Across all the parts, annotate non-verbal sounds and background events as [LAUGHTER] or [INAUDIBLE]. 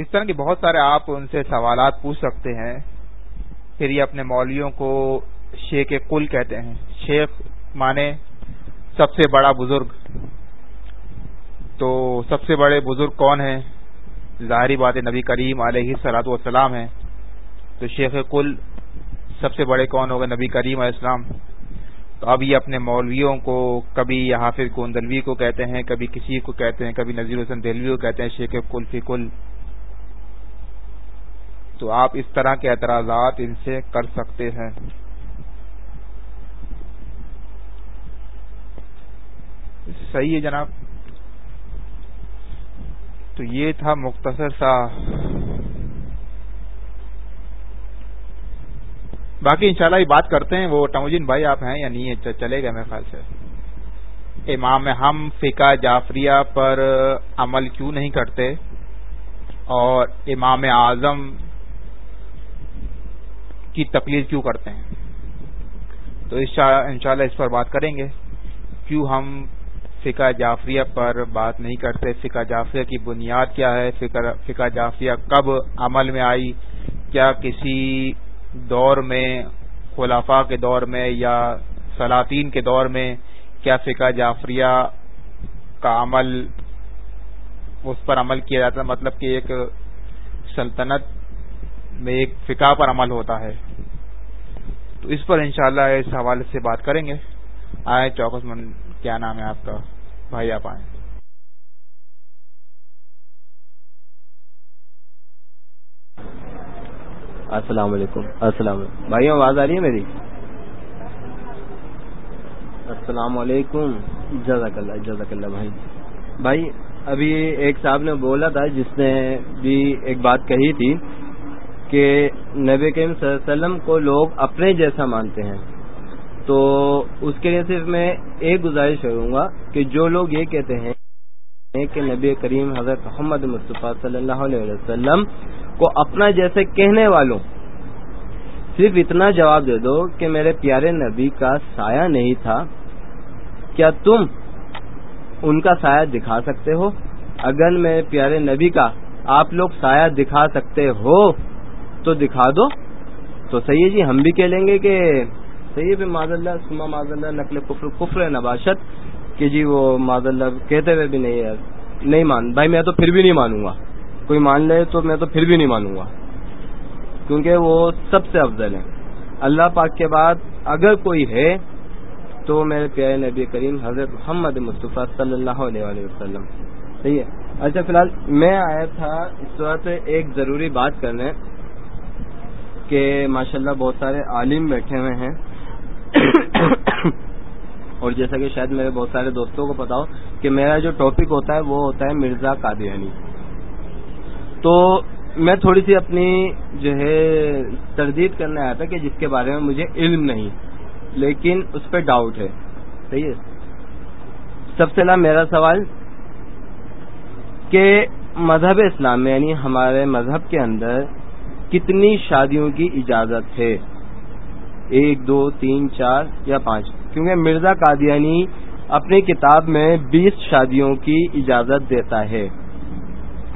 اس طرح کے بہت سارے آپ ان سے سوالات پوچھ سکتے ہیں۔ پھر یہ اپنے مولویوں کو شیخ کل کہتے ہیں۔ شیخ مانے سب سے بڑا بزرگ۔ تو سب سے بڑے بزرگ کون ہیں؟ ظاہری بات نبی کریم علیہ سلاۃ والسلام ہیں۔ تو شیخ کل سب سے بڑے کون ہوگا نبی کریم علیہ السلام۔ تو اب یہ اپنے مولویوں کو کبھی حافظ گوندلوی کو کہتے ہیں، کبھی کسی کو کہتے ہیں، کبھی نذیر حسن دہلوی کو کہتے ہیں، شیخ کل فی کل تو آپ اس طرح کے اعتراضات ان سے کر سکتے ہیں۔ صحیح ہے جناب۔ تو یہ تھا مختصر سا۔ باقی انشاءاللہ یہ بات کرتے ہیں، وہ ٹموجین بھائی آپ ہیں یا نہیں ہے چلے گا میرے خیال سے۔ امام ہم فقہ جعفریہ پر عمل کیوں نہیں کرتے؟ اور امام اعظم کی تکلیف کیوں کرتے ہیں؟ تو انشاءاللہ اس پر بات کریں گے۔ کیوں ہم فقہ جعفریہ پر بات نہیں کرتے؟ فقہ جعفریہ کی بنیاد کیا ہے؟ فقہ جعفریہ کب عمل میں آئی؟ کیا کسی دور میں خلافہ کے دور میں یا سلاطین کے دور میں کیا فقہ جعفریہ کا عمل اس پر عمل کیا جاتا مطلب کہ ایک سلطنت میں ایک فقہ پر عمل ہوتا ہے۔ تو اس پر انشاءاللہ اس حوالے سے بات کریں گے۔ آئے چوکس من، کیا نام ہے آپ کا؟ بھائی آپ آئیں۔ السلام علیکم۔ السلام علیکم۔ بھائی، آواز آ رہی ہے میری؟ السلام علیکم۔ جزاک اللہ جزاک اللہ بھائی۔ بھائی، ابھی ایک صاحب نے بولا تھا، جس نے بھی ایک بات کہی تھی۔ کہ نبی کریم صلی اللہ علیہ وسلم کو لوگ اپنے جیسا مانتے ہیں۔ تو اس کے لیے صرف میں ایک گزارش کروں گا کہ جو لوگ یہ کہتے ہیں کہ نبی کریم حضرت محمد مصطفیٰ صلی اللہ علیہ وسلم کو اپنا جیسے کہنے والوں، صرف اتنا جواب دے دو کہ میرے پیارے نبی کا سایہ نہیں تھا۔ کیا تم ان کا سایہ دکھا سکتے ہو؟ اگر میرے پیارے نبی کا آپ لوگ سایہ دکھا سکتے ہو تو دکھا دو۔ تو صحیح جی ہم بھی کہہ لیں گے کہ صحیح ہے معذ اللہ، سما معذ اللہ، نقل کفر کفر نباشت، کہ جی وہ معذ اللہ کہتے ہوئے بھی نہیں ہے۔ نہیں مان، بھائی میں تو پھر بھی نہیں مانوں گا۔ کوئی مان لے تو میں تو پھر بھی نہیں مانوں گا۔ کیونکہ وہ سب سے افضل ہے اللہ پاک کے بعد اگر کوئی ہے تو میرے پیارے نبی کریم حضرت محمد مصطفیٰ صلی اللہ علیہ وسلم۔ صحیح ہے۔ اچھا فی الحال میں آیا تھا، اس وقت ایک ضروری بات کرنے کہ ماشاءاللہ بہت سارے عالم بیٹھے ہوئے ہیں۔ اور جیسا کہ شاید میرے بہت سارے دوستوں کو پتا ہو کہ میرا جو ٹاپک ہوتا ہے وہ ہوتا ہے مرزا قادیانی۔ تو میں تھوڑی سی اپنی جو ہے تردید کرنے آیا تھا کہ جس کے بارے میں مجھے علم نہیں، لیکن اس پہ ڈاؤٹ ہے۔ صحیح ہے؟ سب سے پہلا میرا سوال کہ مذہب اسلام میں یعنی ہمارے مذہب کے اندر کتنی شادیوں کی اجازت ہے؟ ایک، دو، تین، چار یا پانچ؟ کیونکہ مرزا قادیانی اپنی کتاب میں بیس شادیوں کی اجازت دیتا ہے۔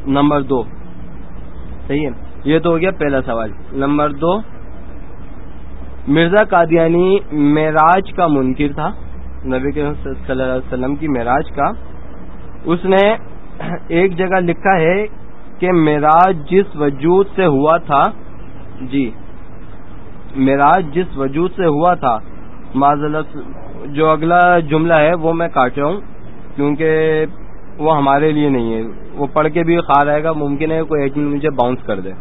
نمبر دو۔ صحیح ہے؟ یہ تو ہو گیا پہلا سوال۔ نمبر دو۔ مرزا قادیانی معراج کا منکر تھا۔ نبی صلی اللہ علیہ وسلم کی معراج کا۔ اس نے ایک جگہ لکھا ہے کہ معراج جس وجود سے ہوا تھا جی معراج جس وجود سے ہوا تھا معذلت جو اگلا جملہ ہے وہ میں کاٹ رہا ہوں، کیونکہ وہ ہمارے لیے نہیں ہے۔ وہ پڑھ کے بھی خا رہے گا، ممکن ہے کوئی ایک منٹ مجھے باؤنس کر دے۔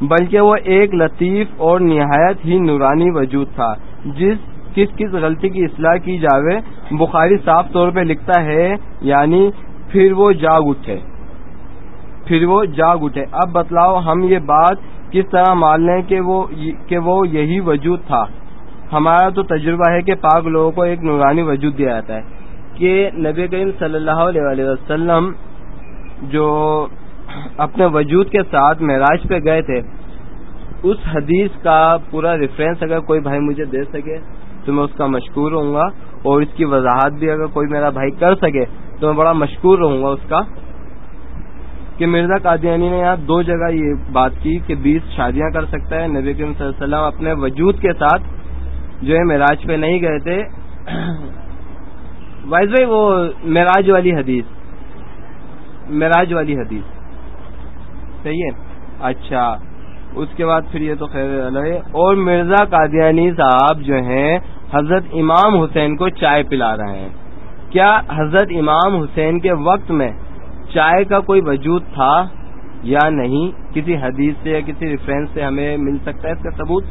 بلکہ وہ ایک لطیف اور نہایت ہی نورانی وجود تھا، جس کس کس غلطی کی اصلاح کی جاوے، بخاری صاف طور پہ لکھتا ہے یعنی پھر وہ جاگ اٹھے۔ پھر وہ جاگ اٹھے۔ اب بتلاؤ ہم یہ بات کس طرح مان لیں کہ وہ کہ وہ یہی وجود تھا؟ ہمارا تو تجربہ ہے کہ پاک لوگوں کو ایک نورانی وجود دیا جاتا ہے کہ نبی کریم صلی اللہ علیہ وسلم جو اپنے وجود کے ساتھ معراج پہ گئے تھے، اس حدیث کا پورا ریفرنس اگر کوئی بھائی مجھے دے سکے تو میں اس کا مشکور رہوں گا اور اس کی وضاحت بھی اگر کوئی میرا بھائی کر سکے تو میں بڑا مشکور رہوں گا اس کا۔ کہ مرزا قادیانی نے یہاں دو جگہ یہ بات کی کہ بیس شادیاں کر سکتا ہے نبی کریم صلی اللہ علیہ وسلم اپنے وجود کے ساتھ جو ہے معراج پہ نہیں گئے تھے۔ [CLEARS THROAT] وائز بھائی وہ معراج والی حدیث، معراج والی حدیث۔ صحیح ہے؟ اچھا اس کے بعد پھر یہ تو خیر ہے۔ اور مرزا قادیانی صاحب جو ہیں، حضرت امام حسین کو چائے پلا رہے ہیں۔ کیا حضرت امام حسین کے وقت میں چائے کا کوئی وجود تھا یا نہیں؟ کسی حدیث سے یا کسی ریفرنس سے ہمیں مل سکتا ہے اس کا ثبوت؟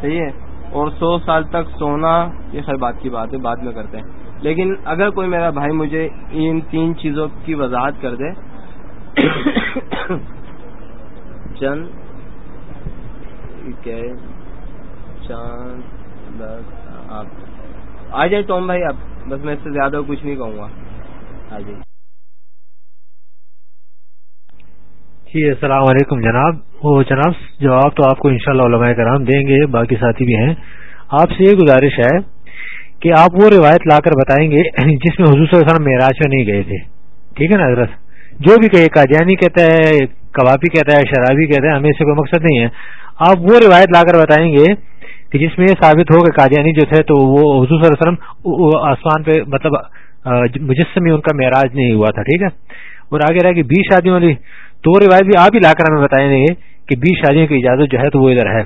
صحیح ہے۔ اور سو سال تک سونا، یہ خیر بات کی بات ہے، بعد میں کرتے ہیں۔ لیکن اگر کوئی میرا بھائی مجھے ان تین چیزوں کی وضاحت کر دے، چند چاند آپ آ جائیں ٹوم بھائی آپ بس میں اس سے زیادہ کچھ نہیں کہوں گا۔ آ جائیے۔ جی السلام علیکم جناب۔ وہ جناب، جواب تو آپ کو انشاءاللہ علماء کرام دیں گے، باقی ساتھی بھی ہیں۔ آپ سے یہ گزارش ہے کہ آپ وہ روایت لا کر بتائیں گے [CLEARS THROAT] جس میں حضور صلی اللہ علیہ وسلم معراج میں نہیں گئے تھے۔ ٹھیک ہے نا حضرت؟ جو بھی کہے، قادیانی کہتا ہے کبابی کہتا ہے، شرابی کہتا ہے، ہمیں سے کوئی مقصد نہیں ہے۔ آپ وہ روایت لا کر بتائیں گے کہ جس میں یہ ثابت ہو کہ قادیانی جو تھے تو وہ حضور صلی اللہ علیہ وسلم آسمان پہ مطلب مجسم ان کا معراج نہیں ہوا تھا۔ ٹھیک ہے؟ اور آگے رہے کہ بیس شادیوں والی تو وہ روایت بھی آپ ہی لا کر ہمیں بتائیں گے کہ بیس شادیوں کی اجازت جو ہے تو وہ ادھر ہے۔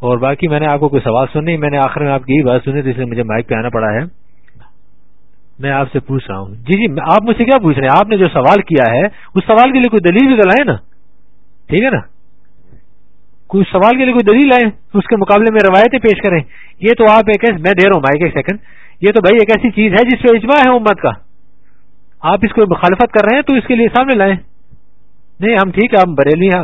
اور باقی میں نے آپ کو کوئی سوال سننی میں نے آخر میں آپ کی یہی بات سنی، تو اس لیے مجھے مائک پہ آنا پڑا ہے۔ میں آپ سے پوچھ رہا ہوں۔ جی جی آپ مجھ سے کیا پوچھ رہے ہیں؟ آپ نے جو سوال کیا ہے، اس سوال کے لیے کوئی دلیل بھی تو نا۔ ٹھیک ہے نا؟ کوئی سوال کے لیے کوئی دلیل آئے اس کے مقابلے میں روایتیں پیش کریں۔ یہ تو آپ ایک میں دے رہا ہوں مائک ایک سیکنڈ یہ تو بھائی ایک ایسی چیز ہے جس پہ اجماع ہے امت کا۔ آپ اس کو مخالفت کر رہے ہیں تو اس کے لیے سامنے لائیں۔ نہیں، ہم ٹھیک ہے ہم بریلی ہیں۔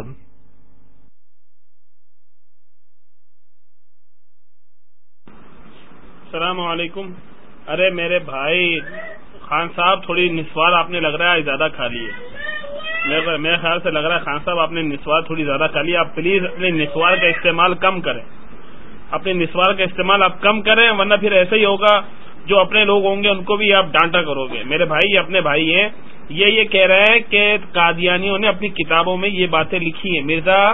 السلام علیکم۔ ارے، میرے بھائی، خان صاحب، تھوڑی نسوار آپ نے لگ رہا ہے زیادہ کھا لی ہے میرے خیال سے لگ رہا ہے، خان صاحب، آپ نے نسوار تھوڑی زیادہ کھا لی۔ آپ پلیز اپنے نسوار کا استعمال کم کریں۔ اپنے نسوار کا استعمال آپ کم کریں، ورنہ پھر ایسا ہی ہوگا، جو اپنے لوگ ہوں گے، ان کو بھی آپ ڈانٹا کرو گے۔ میرے بھائی، اپنے بھائی ہیں۔ یہ یہ کہہ رہے ہیں کہ قادیانیوں نے اپنی کتابوں میں یہ باتیں لکھی ہیں۔ مرزا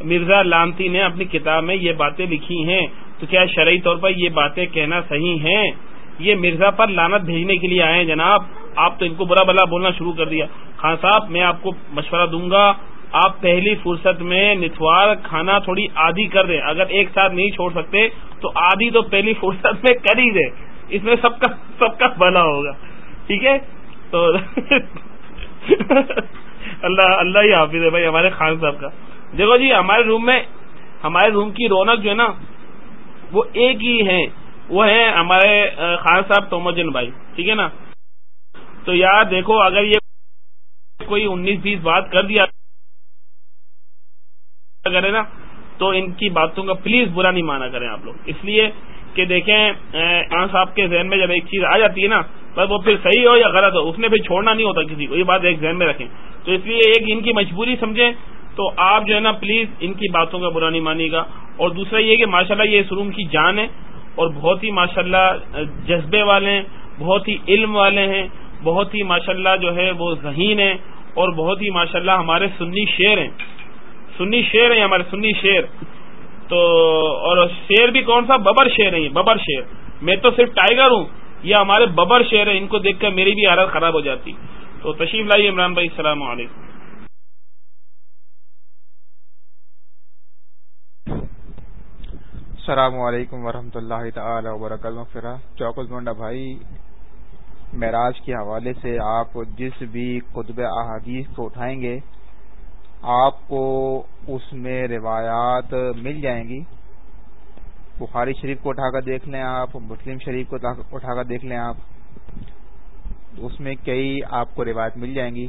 مرزا لانتی نے اپنی کتاب میں یہ باتیں لکھی ہیں۔ تو کیا شرعی طور پر یہ باتیں کہنا صحیح ہیں؟ یہ مرزا پر لانت بھیجنے کے لیے آئے ہیں جناب۔ آپ تو ان کو برا بلا بولنا شروع کر دیا۔ خان صاحب، میں آپ کو مشورہ دوں گا۔ آپ پہلی فرصت میں نتوار کھانا تھوڑی آدھی کر دیں۔ اگر ایک ساتھ نہیں چھوڑ سکتے، تو آدھی تو پہلی فرصت میں کر ہی دیں۔ اس میں سب کا سب کا بھلا ہوگا۔ ٹھیک ہے؟ تو اللہ اللہ ہی حافظ ہے بھائی، ہمارے خان صاحب کا۔ دیکھو جی ہمارے روم میں، ہمارے روم کی رونق جو ہے نا، وہ ایک ہی ہے۔ وہ ہے ہمارے خان صاحب تومجن بھائی۔ ٹھیک ہے نا؟ تو یار دیکھو، اگر یہ کوئی انیس بیس بات کر دیا کرے نا، تو ان کی باتوں کا پلیز برا نہیں مانا کریں آپ لوگ۔ اس لیے کہ دیکھیں خان صاحب کے ذہن میں جب ایک چیز آ جاتی ہے نا بس وہ پھر صحیح ہو یا غلط ہو، اس نے پھر چھوڑنا نہیں ہوتا کسی کو، یہ بات ایک ذہن میں رکھیں۔ تو اس لیے ایک ان کی مجبوری سمجھیں، تو آپ جو ہے نا پلیز ان کی باتوں کا برا نہیں مانیے گا۔ اور دوسرا یہ کہ ماشاءاللہ یہ اس روم کی جان ہے، اور بہت ہی ماشاءاللہ جذبے والے ہیں، بہت ہی علم والے ہیں، بہت ہی ماشاءاللہ جو ہے وہ ذہین ہیں، اور بہت ہی ماشاءاللہ ہمارے سنی شیر ہیں۔ سنی شیر ہیں ہمارے سنی شیر تو اور شیر بھی کون سا؟ ببر شیر ہے ببر شیر میں تو صرف ٹائیگر ہوں۔ یہ ہمارے ببر شیر ہیں، ان کو دیکھ کر میری بھی حالت خراب ہو جاتی۔ تو تشریف لائیے عمران بھائی، السلام علیکم۔ السلام علیکم ورحمۃ اللہ تعالی وبرکاتہ۔ چوکس گونڈا بھائی، معراج کے حوالے سے آپ جس بھی قطب احادیث کو اٹھائیں گے، آپ کو اس میں روایات مل جائیں گی۔ بخاری شریف کو اٹھا کر دیکھ لیں آپ، مسلم شریف کو اٹھا کر دیکھ لیں آپ۔ اس میں کئی آپ کو روایت مل جائیں گی۔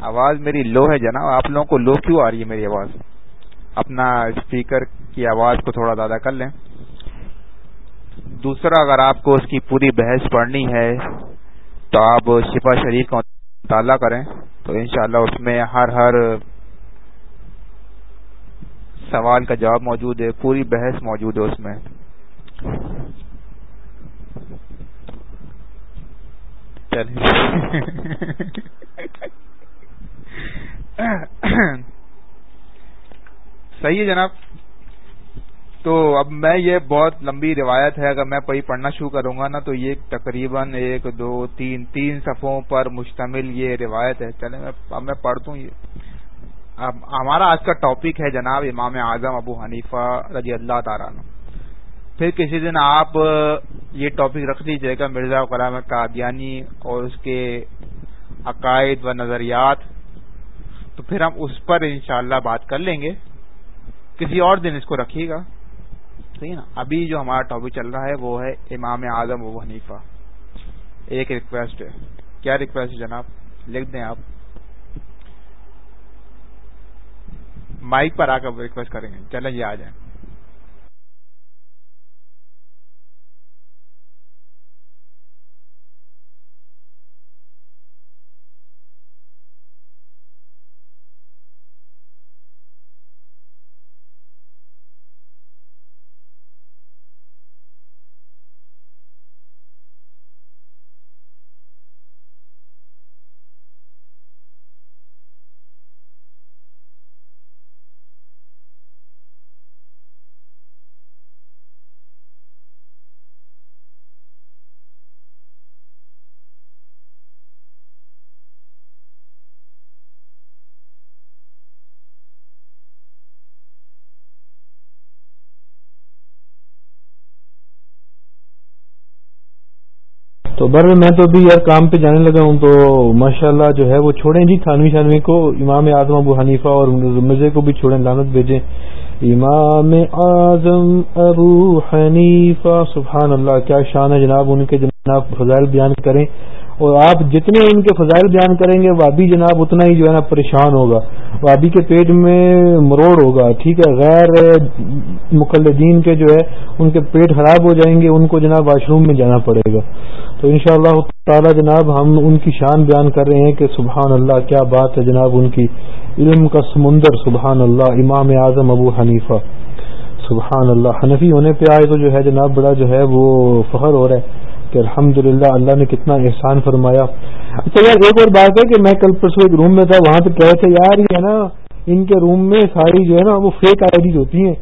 آواز میری لو ہے جناب، آپ لوگوں کو لو کیوں آ رہی ہے میری آواز؟ اپنا اسپیکر کی آواز کو تھوڑا زیادہ کر لیں۔ دوسرا، اگر آپ کو اس کی پوری بحث پڑھنی ہے تو آپ شفا شریف کا مطالعہ کریں۔ تو انشاءاللہ اس میں ہر ہر سوال کا جواب موجود ہے، پوری بحث موجود ہے اس میں۔ صحیح ہے جناب۔ تو اب میں یہ بہت لمبی روایت ہے، اگر میں کوئی پڑھنا شروع کروں گا نا، تو یہ تقریباً ایک، دو، تین تین صفوں پر مشتمل یہ روایت ہے۔ چلے میں اب میں پڑھ دوں یہ۔ ہمارا آج کا ٹاپک ہے جناب امام اعظم ابو حنیفہ رضی اللہ تعالیٰ پھر کسی دن آپ یہ ٹاپک رکھ لیجیے گا مرزا کرام قادیانی اور اس کے عقائد و نظریات۔ تو پھر ہم اس پر انشاءاللہ بات کر لیں گے۔ کسی اور دن اس کو رکھیے گا۔ صحیح نا؟ ابھی جو ہمارا ٹاپک چل رہا ہے وہ ہے امام اعظم ابو حنیفہ۔ ایک ریکویسٹ ہے۔ کیا ریکویسٹ ہے جناب؟ لکھ دیں آپ۔ مائک پر آ کر ریکویسٹ کریں گے۔ چلیں یہ آ جائیں تو بر میں تو ابھی یار کام پہ جانے لگا ہوں تو ماشاءاللہ جو ہے وہ چھوڑیں جی تھانوی شانوی کو، امام اعظم ابو حنیفہ اور مزے کو بھی چھوڑیں لانت بھیجیں۔ امام اعظم ابو حنیفہ سبحان اللہ کیا شان ہے جناب، ان کے جناب فضائل بیان کریں۔ اور آپ جتنے ان کے فضائل بیان کریں گے، وابی جناب اتنا ہی جو ہے نا پریشان ہوگا۔ وابی کے پیٹ میں مروڑ ہوگا، ٹھیک ہے؟ غیر مقلدین کے جو ہے، ان کے پیٹ خراب ہو جائیں گے، ان کو جناب واش روم میں جانا پڑے گا۔ تو انشاءاللہ اللہ تعالی جناب ہم ان کی شان بیان کر رہے ہیں کہ سبحان اللہ کیا بات ہے جناب ان کی علم کا سمندر، سبحان اللہ، امام اعظم ابو حنیفہ۔ سبحان اللہ، حنفی ہونے پہ آئے تو جو ہے جناب بڑا جو ہے وہ فخر ہو رہا ہے کہ الحمد اللہ نے کتنا احسان فرمایا۔ اچھا یار ایک اور بات ہے کہ میں کل پرسوں ایک روم میں تھا، وہاں پہ کہے تھے، یار یہ ہے نا، ان کے روم میں ساری جو ہے نا وہ فیک آئی ڈیز ہوتی ہیں۔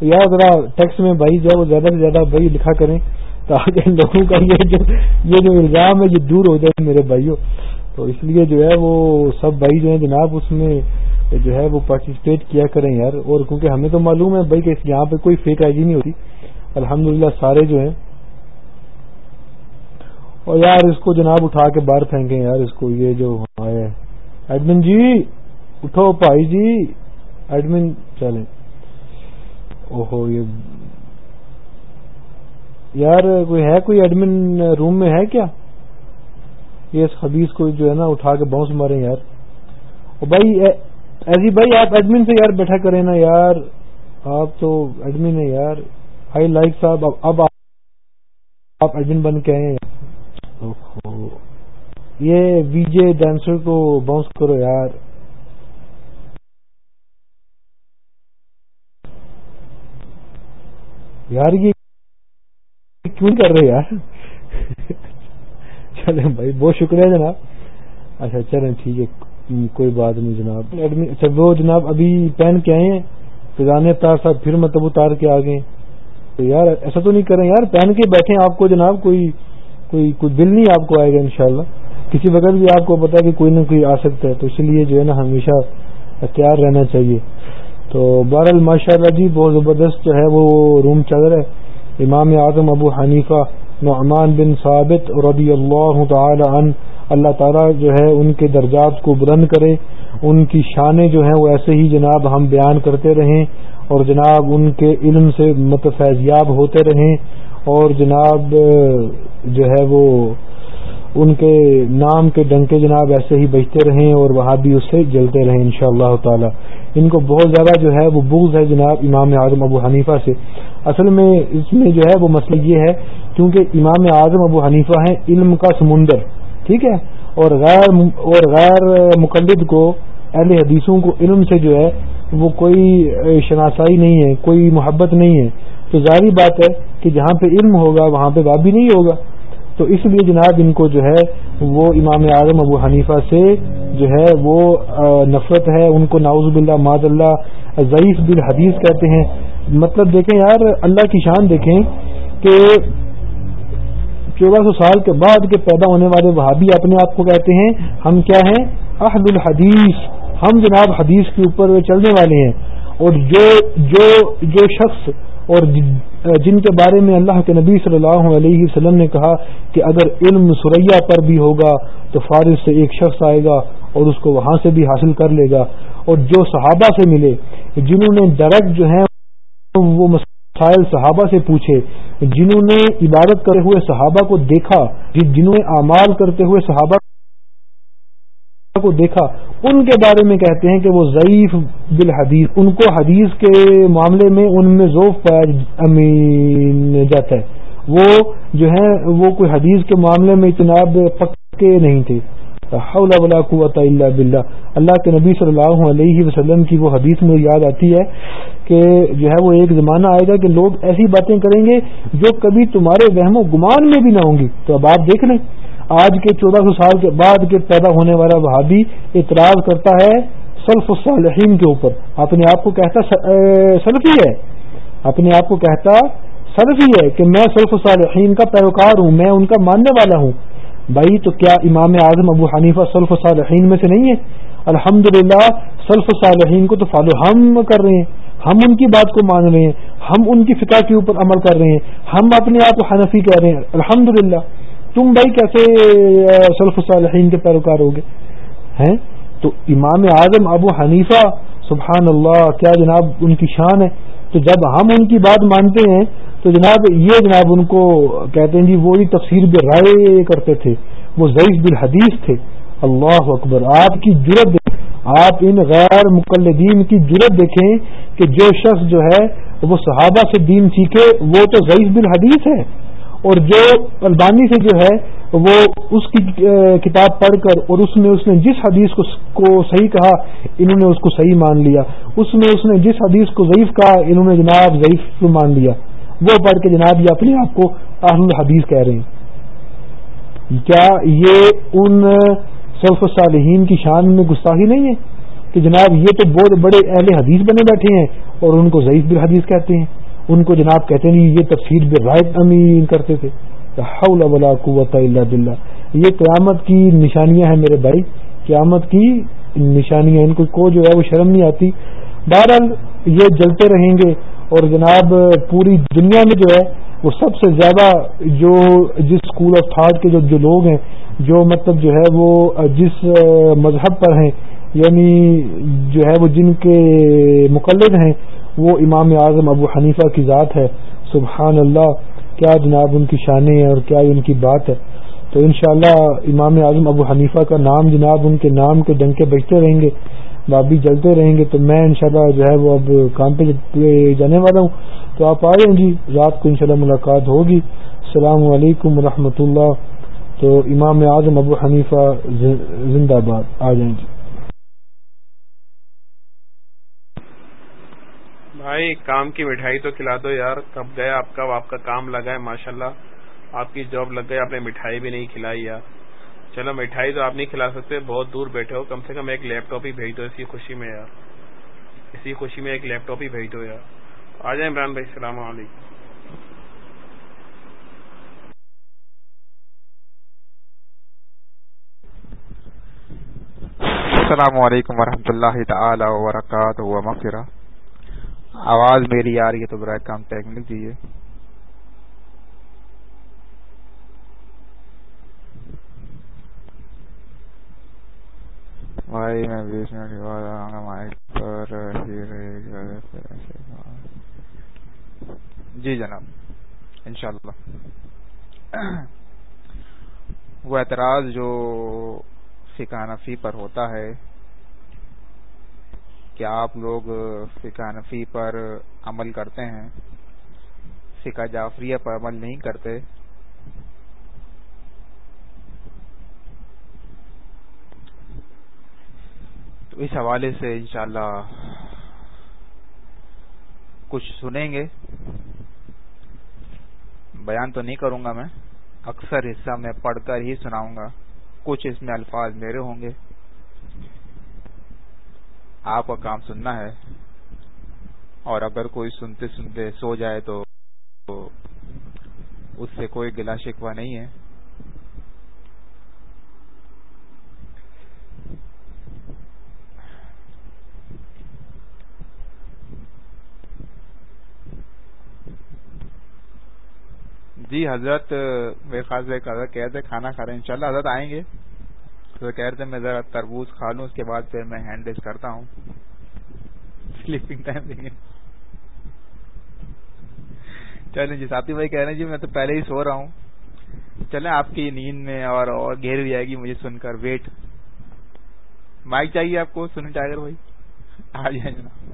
یار ذرا ٹیکس میں بھائی جو ہے وہ زیادہ سے زیادہ بھائی لکھا کریں۔ تاکہ لوگوں کا یہ جو یہ جو الزام ہے، یہ دور ہو جائے میرے بھائیوں۔ تو اس لیے جو ہے وہ سب بھائی جو ہے جناب، اس میں جو ہے وہ پارٹیسپیٹ کیا کریں یار۔ اور کیونکہ ہمیں تو معلوم ہے بھائی کہ یہاں پہ کوئی فیک آئی ڈی نہیں ہوتی۔ الحمدللہ سارے جو ہیں۔ اور یار، اس کو جناب اٹھا کے باہر پھینکیں یار، اس کو یہ جو آئے ایڈمن جی اٹھو بھائی جی۔ ایڈمن، چلیں۔ اوہو، یہ یار، کوئی ہے کوئی ایڈمن روم میں ہے کیا؟ یہ اس خبیز کو جو ہے نا اٹھا کے باؤنس مارے یار۔ بھائی ایسی بھائی، آپ ایڈمن سے یار بیٹھا کریں نا یار۔ آپ تو ایڈمن ہے یار۔ ہائی لائک صاحب، اب آپ ایڈمن بن کے آئے ہیں۔ یہ وی جے ڈانسر کو باؤنس کرو یار۔ یار، یہ کیوں کر رہے یار؟ چلیں بھائی، بہت شکریہ جناب۔ اچھا چلیں ٹھیک ہے، کوئی بات نہیں جناب۔ اچھا وہ جناب ابھی پہن کے آئے ہیں۔ پرانے تار صاحب پھر مطلب اتار کے آ گئے تو یار، ایسا تو نہیں کریں یار، پہن کے بیٹھے آپ کو جناب، کوئی کوئی کوئی بل نہیں آپ کو آئے گا انشاءاللہ۔ کسی وقت بھی آپ کو پتا کہ کوئی نہ کوئی آ سکتا ہے، تو اس لیے جو ہے نا ہمیشہ تیار رہنا چاہیے۔ تو بہرحال ماشاء اللہ جی بہت زبردست جو ہے وہ روم چل رہا ہے۔ امام اعظم ابو حنیفہ نعمان بن ثابت رضی اللہ تعالی عنہ، اللہ تعالیٰ جو ہے ان کے درجات کو بلند کرے، ان کی شانیں جو ہیں وہ ایسے ہی جناب ہم بیان کرتے رہیں اور جناب ان کے علم سے متفیضیاب ہوتے رہیں اور جناب جو ہے وہ ان کے نام کے ڈنکے جناب ایسے ہی بجتے رہیں اور وہاں بھی اس سے جلتے رہیں ان شاء اللہ تعالی۔ ان کو بہت زیادہ جو ہے وہ بغض ہے جناب امام اعظم ابو حنیفہ سے۔ اصل میں اس میں جو ہے وہ مسئلہ یہ ہے، کیونکہ امام اعظم ابو حنیفہ ہیں علم کا سمندر، ٹھیک ہے؟ اور غیر اور غیر مقلد کو، اہل حدیثوں کو علم سے جو ہے وہ کوئی شناسائی نہیں ہے، کوئی محبت نہیں ہے۔ تو ظاہری بات ہے کہ جہاں پہ علم ہوگا، وہاں پہ بابی نہیں ہوگا۔ تو اس لیے جناب ان کو جو ہے وہ امام اعظم ابو حنیفہ سے جو ہے وہ نفرت ہے، ان کو ناؤز باللہ ماد اللہ، ضعیف بالحدیث کہتے ہیں۔ مطلب دیکھیں یار، اللہ کی شان دیکھیں کہ چودہ سو سال کے بعد کے پیدا ہونے والے وہابی اپنے آپ کو کہتے ہیں، ہم کیا ہیں؟ احد الحدیث۔ ہم جناب حدیث کے اوپر چلنے والے ہیں۔ اور جو جو جو شخص اور جن کے بارے میں اللہ کے نبی صلی اللہ علیہ وسلم نے کہا کہ اگر علم سریا پر بھی ہوگا تو فارغ سے ایک شخص آئے گا اور اس کو وہاں سے بھی حاصل کر لے گا اور جو صحابہ سے ملے، جنہوں نے ڈائریکٹ جو ہیں وہ مسائل صحابہ سے پوچھے، جنہوں نے عبادت کرے ہوئے صحابہ کو دیکھا جنہوں نے اعمال کرتے ہوئے صحابہ کو دیکھا ان کے بارے میں کہتے ہیں کہ وہ ضعیف بالحدیث، ان کو حدیث کے معاملے میں ان میں ذوف پایا جاتا ہے۔ وہ جو ہے وہ کوئی حدیث کے معاملے میں اتناب پکے نہیں تھے۔ ولا قوت الا باللہ۔ اللہ کے نبی صلی اللہ علیہ وسلم کی وہ حدیث میں یاد آتی ہے کہ جو ہے وہ ایک زمانہ آئے گا کہ لوگ ایسی باتیں کریں گے جو کبھی تمہارے وہم و گمان میں بھی نہ ہوں گی۔ تو اب آپ دیکھ لیں۔ آج کے چودہ سو سال کے بعد کے پیدا ہونے والا وہابی اعتراض کرتا ہے سلف الصالحین کے اوپر۔ اپنے آپ کو کہتا سلفی ہے۔ اپنے آپ کو کہتا سلفی ہے کہ میں سلف الصالحین کا پیروکار ہوں، میں ان کا ماننے والا ہوں۔ بھائی، تو کیا امام اعظم ابو حنیفہ سلف الصالحین میں سے نہیں ہے؟ الحمد للہ سلف صالحین کو تو فالو ہم کر رہے ہیں۔ ہم ان کی بات کو مان رہے ہیں۔ ہم ان کی فقہ کے اوپر عمل کر رہے ہیں۔ ہم اپنے آپ کو حنفی کہہ رہے ہیں۔ الحمد للہ تم بھائی کیسے سلف صالحین کے پیروکار ہوگے؟ ہیں؟ تو امام اعظم ابو حنیفہ سبحان اللہ کیا جناب ان کی شان ہے؟ تو جب ہم ان کی بات مانتے ہیں، تو جناب یہ جناب ان کو کہتے ہیں جی وہی تفسیر بھی رائے کرتے تھے، وہ ضعیف بالحدیث تھے۔ اللہ اکبر، آپ کی جرت آپ ان غیر مقلدین کی جرت دیکھیں کہ جو شخص جو ہے، وہ صحابہ سے دین سیکھے، وہ تو ضعیف بالحدیث ہے۔ اور جو البانی سے جو ہے وہ اس کی کتاب پڑھ کر اور اس میں اس نے جس حدیث کو صحیح کہا، انہوں نے اس کو صحیح مان لیا۔ اس میں اس نے جس حدیث کو ضعیف کہا، انہوں نے جناب ضعیف مان لیا۔ وہ پڑھ کے جناب یہ اپنے آپ کو اہم الحدیث کہہ رہے ہیں۔ کیا یہ ان سلف صالحین کی شان میں گستاخی نہیں ہے کہ جناب یہ تو بہت بڑے اہل حدیث بنے بیٹھے ہیں اور ان کو ضعیف بھی حدیث کہتے ہیں؟ ان کو جناب کہتے ہیں، یہ تفسیر بے رائت امین کرتے تھے۔ حول ولا قوت الا باللہ۔ یہ قیامت کی نشانیاں ہیں میرے بھائی۔ قیامت کی نشانیاں، ان کو جو ہے وہ شرم نہیں آتی۔ بہرحال یہ جلتے رہیں گے اور جناب پوری دنیا میں جو ہے وہ سب سے زیادہ جو جس اسکول آف تھاٹ کے جو جو لوگ ہیں، جو مطلب جو ہے وہ جس مذہب پر ہیں یعنی جو ہے وہ جن کے مقلد ہیں وہ امام اعظم ابو حنیفہ کی ذات ہے۔ سبحان اللہ کیا جناب ان کی شانیں اور کیا ان کی بات ہے۔ تو انشاءاللہ امام اعظم ابو حنیفہ کا نام جناب ان کے نام کے ڈنکے بجتے رہیں گے، بابی جلتے رہیں گے۔ تو میں انشاءاللہ جو ہے وہ اب کام پہ جانے والا ہوں۔ تو آپ آئے جی رات کو انشاءاللہ ملاقات ہوگی۔ السلام علیکم ورحمۃ اللہ۔ تو امام اعظم ابو حنیفہ زندہ باد، آ جائیں جی بھائی، کام کی مٹھائی تو کھلا دو یار۔ کب گیا آپ کب آپ کا کام لگا ہے؟ ماشاء اللہ آپ کی جاب لگ گئی، آپ نے مٹھائی بھی نہیں کھلائی یار۔ چلو، مٹھائی تو آپ نہیں کھلا سکتے، بہت دور بیٹھے ہو۔ کم سے کم ایک لیپ ٹاپ ہی بھیج دو، اسی خوشی میں یار۔ اسی خوشی میں ایک لیپ ٹاپ ہی بھیج دو یار۔ آ جائیں عمران بھائی، السلام علیکم۔ السلام علیکم ورحمۃ اللہ تعالی وبرکاتہ۔ آواز میری آ رہی ہے تو برائے کام ٹیک لکھ دیجیے۔ بھائی میں بیس منٹ کے بعد آؤں گا مائک پر جی جناب، انشاءاللہ۔ وہ اعتراض جو فقہ نفی پر ہوتا ہے کیا آپ لوگ فقہ نفی پر عمل کرتے ہیں؟ فقہ جعفریہ پر عمل نہیں کرتے؟ تو اس حوالے سے انشاءاللہ کچھ سنیں گے۔ بیان تو نہیں کروں گا میں، اکثر حصہ میں پڑھ کر ہی سناؤں گا، کچھ اس میں الفاظ میرے ہوں گے۔ آپ کا کام سننا ہے اور اگر کوئی سنتے سنتے سو جائے تو اس سے کوئی گلا شکوا نہیں ہے۔ جی حضرت میرے خاص حضرت کہہ رہے کھانا کھا رہے ہیں۔ انشاءاللہ حضرت آئیں گے۔ تو کہہ رہے تھے میں ذرا تربوز کھا لوں، اس کے بعد پھر میں ہینڈ ریس کرتا ہوں۔ سلیپنگ ٹائم دیں گے چلیں جی ساتھی بھائی کہہ رہے ہیں جی میں تو پہلے ہی سو رہا ہوں۔ چلیں، آپ کی نیند میں اور اور گھیر بھی آئے گی مجھے سن کر۔ ویٹ مائک چاہیے آپ کو؟ سن ٹائگر بھائی۔ آ جائیں جناب۔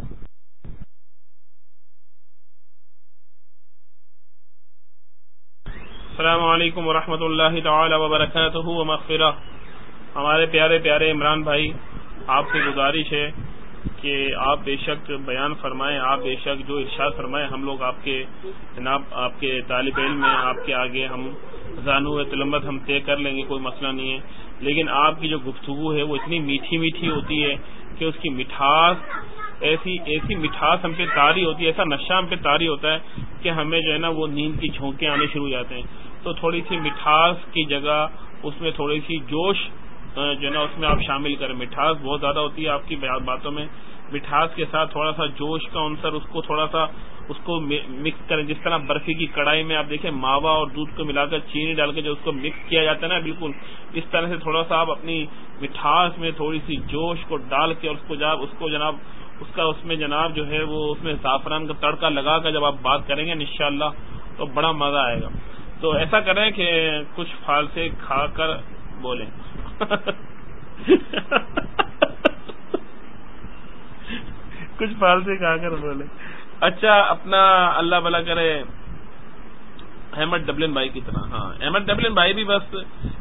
السلام علیکم ورحمۃ اللہ تعالی وبرکاتہ مغفرہ ہمارے پیارے پیارے عمران بھائی، آپ سے گزارش ہے کہ آپ بے شک بیان فرمائیں، آپ بے شک جو ارشاد فرمائیں، ہم لوگ آپ کے جناب، آپ کے طالب علم میں آپ کے آگے ہم زانو تلمت ہم طے کر لیں گے، کوئی مسئلہ نہیں ہے۔ لیکن آپ کی جو گفتگو ہے وہ اتنی میٹھی میٹھی ہوتی ہے کہ اس کی مٹھاس، ایسی ایسی مٹھاس ہم پہ تاری ہوتی ہے، ایسا نشہ ہم پہ تاری ہوتا ہے کہ ہمیں جو ہے نا وہ نیند کی جھونکے آنے شروع ہو جاتے ہیں۔ تو تھوڑی سی مٹھاس کی جگہ، اس میں تھوڑی سی جوش جو ہے نا، اس میں آپ شامل کریں۔ مٹھاس بہت زیادہ ہوتی ہے آپ کی باتوں میں۔ مٹھاس کے ساتھ تھوڑا سا جوش کا عنصر، اس کو تھوڑا سا اس کو مکس کریں۔ جس طرح برفی کی کڑھائی میں آپ دیکھیں، ماوا اور دودھ کو ملا کر چینی ڈال کے جو اس کو مکس کیا جاتا ہے نا، بالکل۔ اس طرح سے تھوڑا سا آپ اپنی مٹھاس میں تھوڑی سی جوش کو ڈال کے اور اس کو جب اس کو جناب اس کا اس میں جناب جو ہے وہ اس میں زعفران کا تڑکا لگا کر جب آپ بات کریں گے ان تو بڑا مزہ آئے گا۔ تو ایسا کریں کہ کچھ فالسے کھا کر بولیں۔ کچھ فالسے کھا کر بولیں اچھا اپنا اللہ بلا کرے احمد ڈبلن بھائی کی طرح۔ ہاں احمد ڈبلن بھائی بھی بس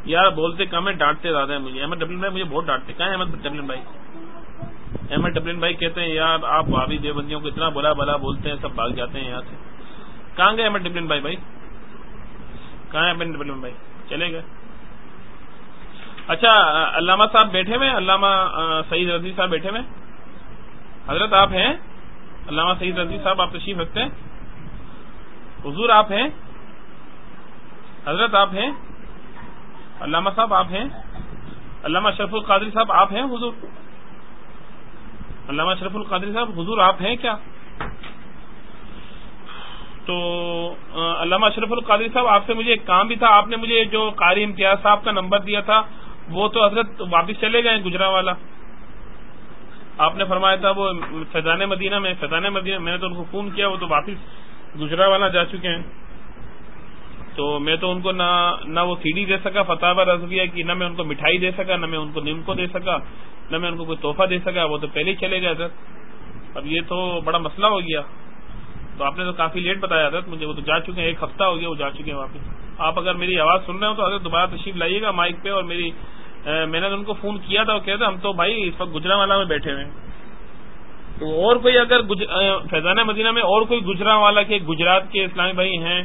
یار بولتے کم ہے ڈانٹتے زیادہ ہیں مجھے۔ احمد ڈبلن بھائی مجھے بہت ڈانٹتے۔ کہاں احمد ڈبلن بھائی؟ احمد ڈبلن بھائی کہتے ہیں، یار، آپ بھابھی دیوبندیوں کو اتنا بلا بلا بولتے ہیں، سب بھاگ جاتے ہیں یہاں سے۔ کہاں گئے احمد ڈبلن بھائی بھائی؟ کہاں احمد ڈبلن بھائی؟ چلے گئے۔ اچھا علامہ صاحب بیٹھے ہوئے علامہ سعید رضی صاحب بیٹھے ہوئے حضرت آپ ہیں؟ علامہ سعید رضی صاحب، آپ تشریف رکھتے ہیں؟ حضور آپ ہیں؟ حضرت آپ ہیں؟ علامہ صاحب آپ ہیں؟ علامہ اشرف القادری صاحب آپ ہیں حضور؟ علامہ اشرف القادری صاحب، حضور آپ ہیں کیا؟ تو علامہ اشرف القادری صاحب، آپ سے مجھے ایک کام بھی تھا۔ آپ نے مجھے جو قاری امتیاز صاحب کا نمبر دیا تھا وہ تو حضرت واپس چلے گئے گجرا والا۔ آپ نے فرمایا تھا وہ فیضان مدینہ میں، فیضان مدینہ میں نے تو ان کو فون کیا، وہ تو واپس گجرا والا جا چکے ہیں۔ تو میں تو ان کو نہ نہ وہ سی ڈی دے سکا، فتح رضویہ کی، نہ میں ان کو مٹھائی دے سکا، نہ میں ان کو نیم کو دے سکا، نہ میں ان کو کوئی تحفہ دے سکا، وہ تو پہلے ہی چلے گئے حضرت۔ اب یہ تو بڑا مسئلہ ہو گیا۔ تو آپ نے تو کافی لیٹ بتایا حضرت، مجھے وہ تو جا چکے ہیں، ایک ہفتہ ہو گیا وہ جا چکے ہیں واپس۔ آپ اگر میری آواز سن رہے ہو تو حضرت دوبارہ تشریف لائیے گا مائک پہ اور میری میں نے ان کو فون کیا تھا، وہ کہتے ہم تو بھائی اس وقت گجرا والا میں بیٹھے ہوئے تو اور کوئی اگر فیضان مدینہ میں اور کوئی گجرا والا کے گجرات کے اسلامی بھائی ہیں،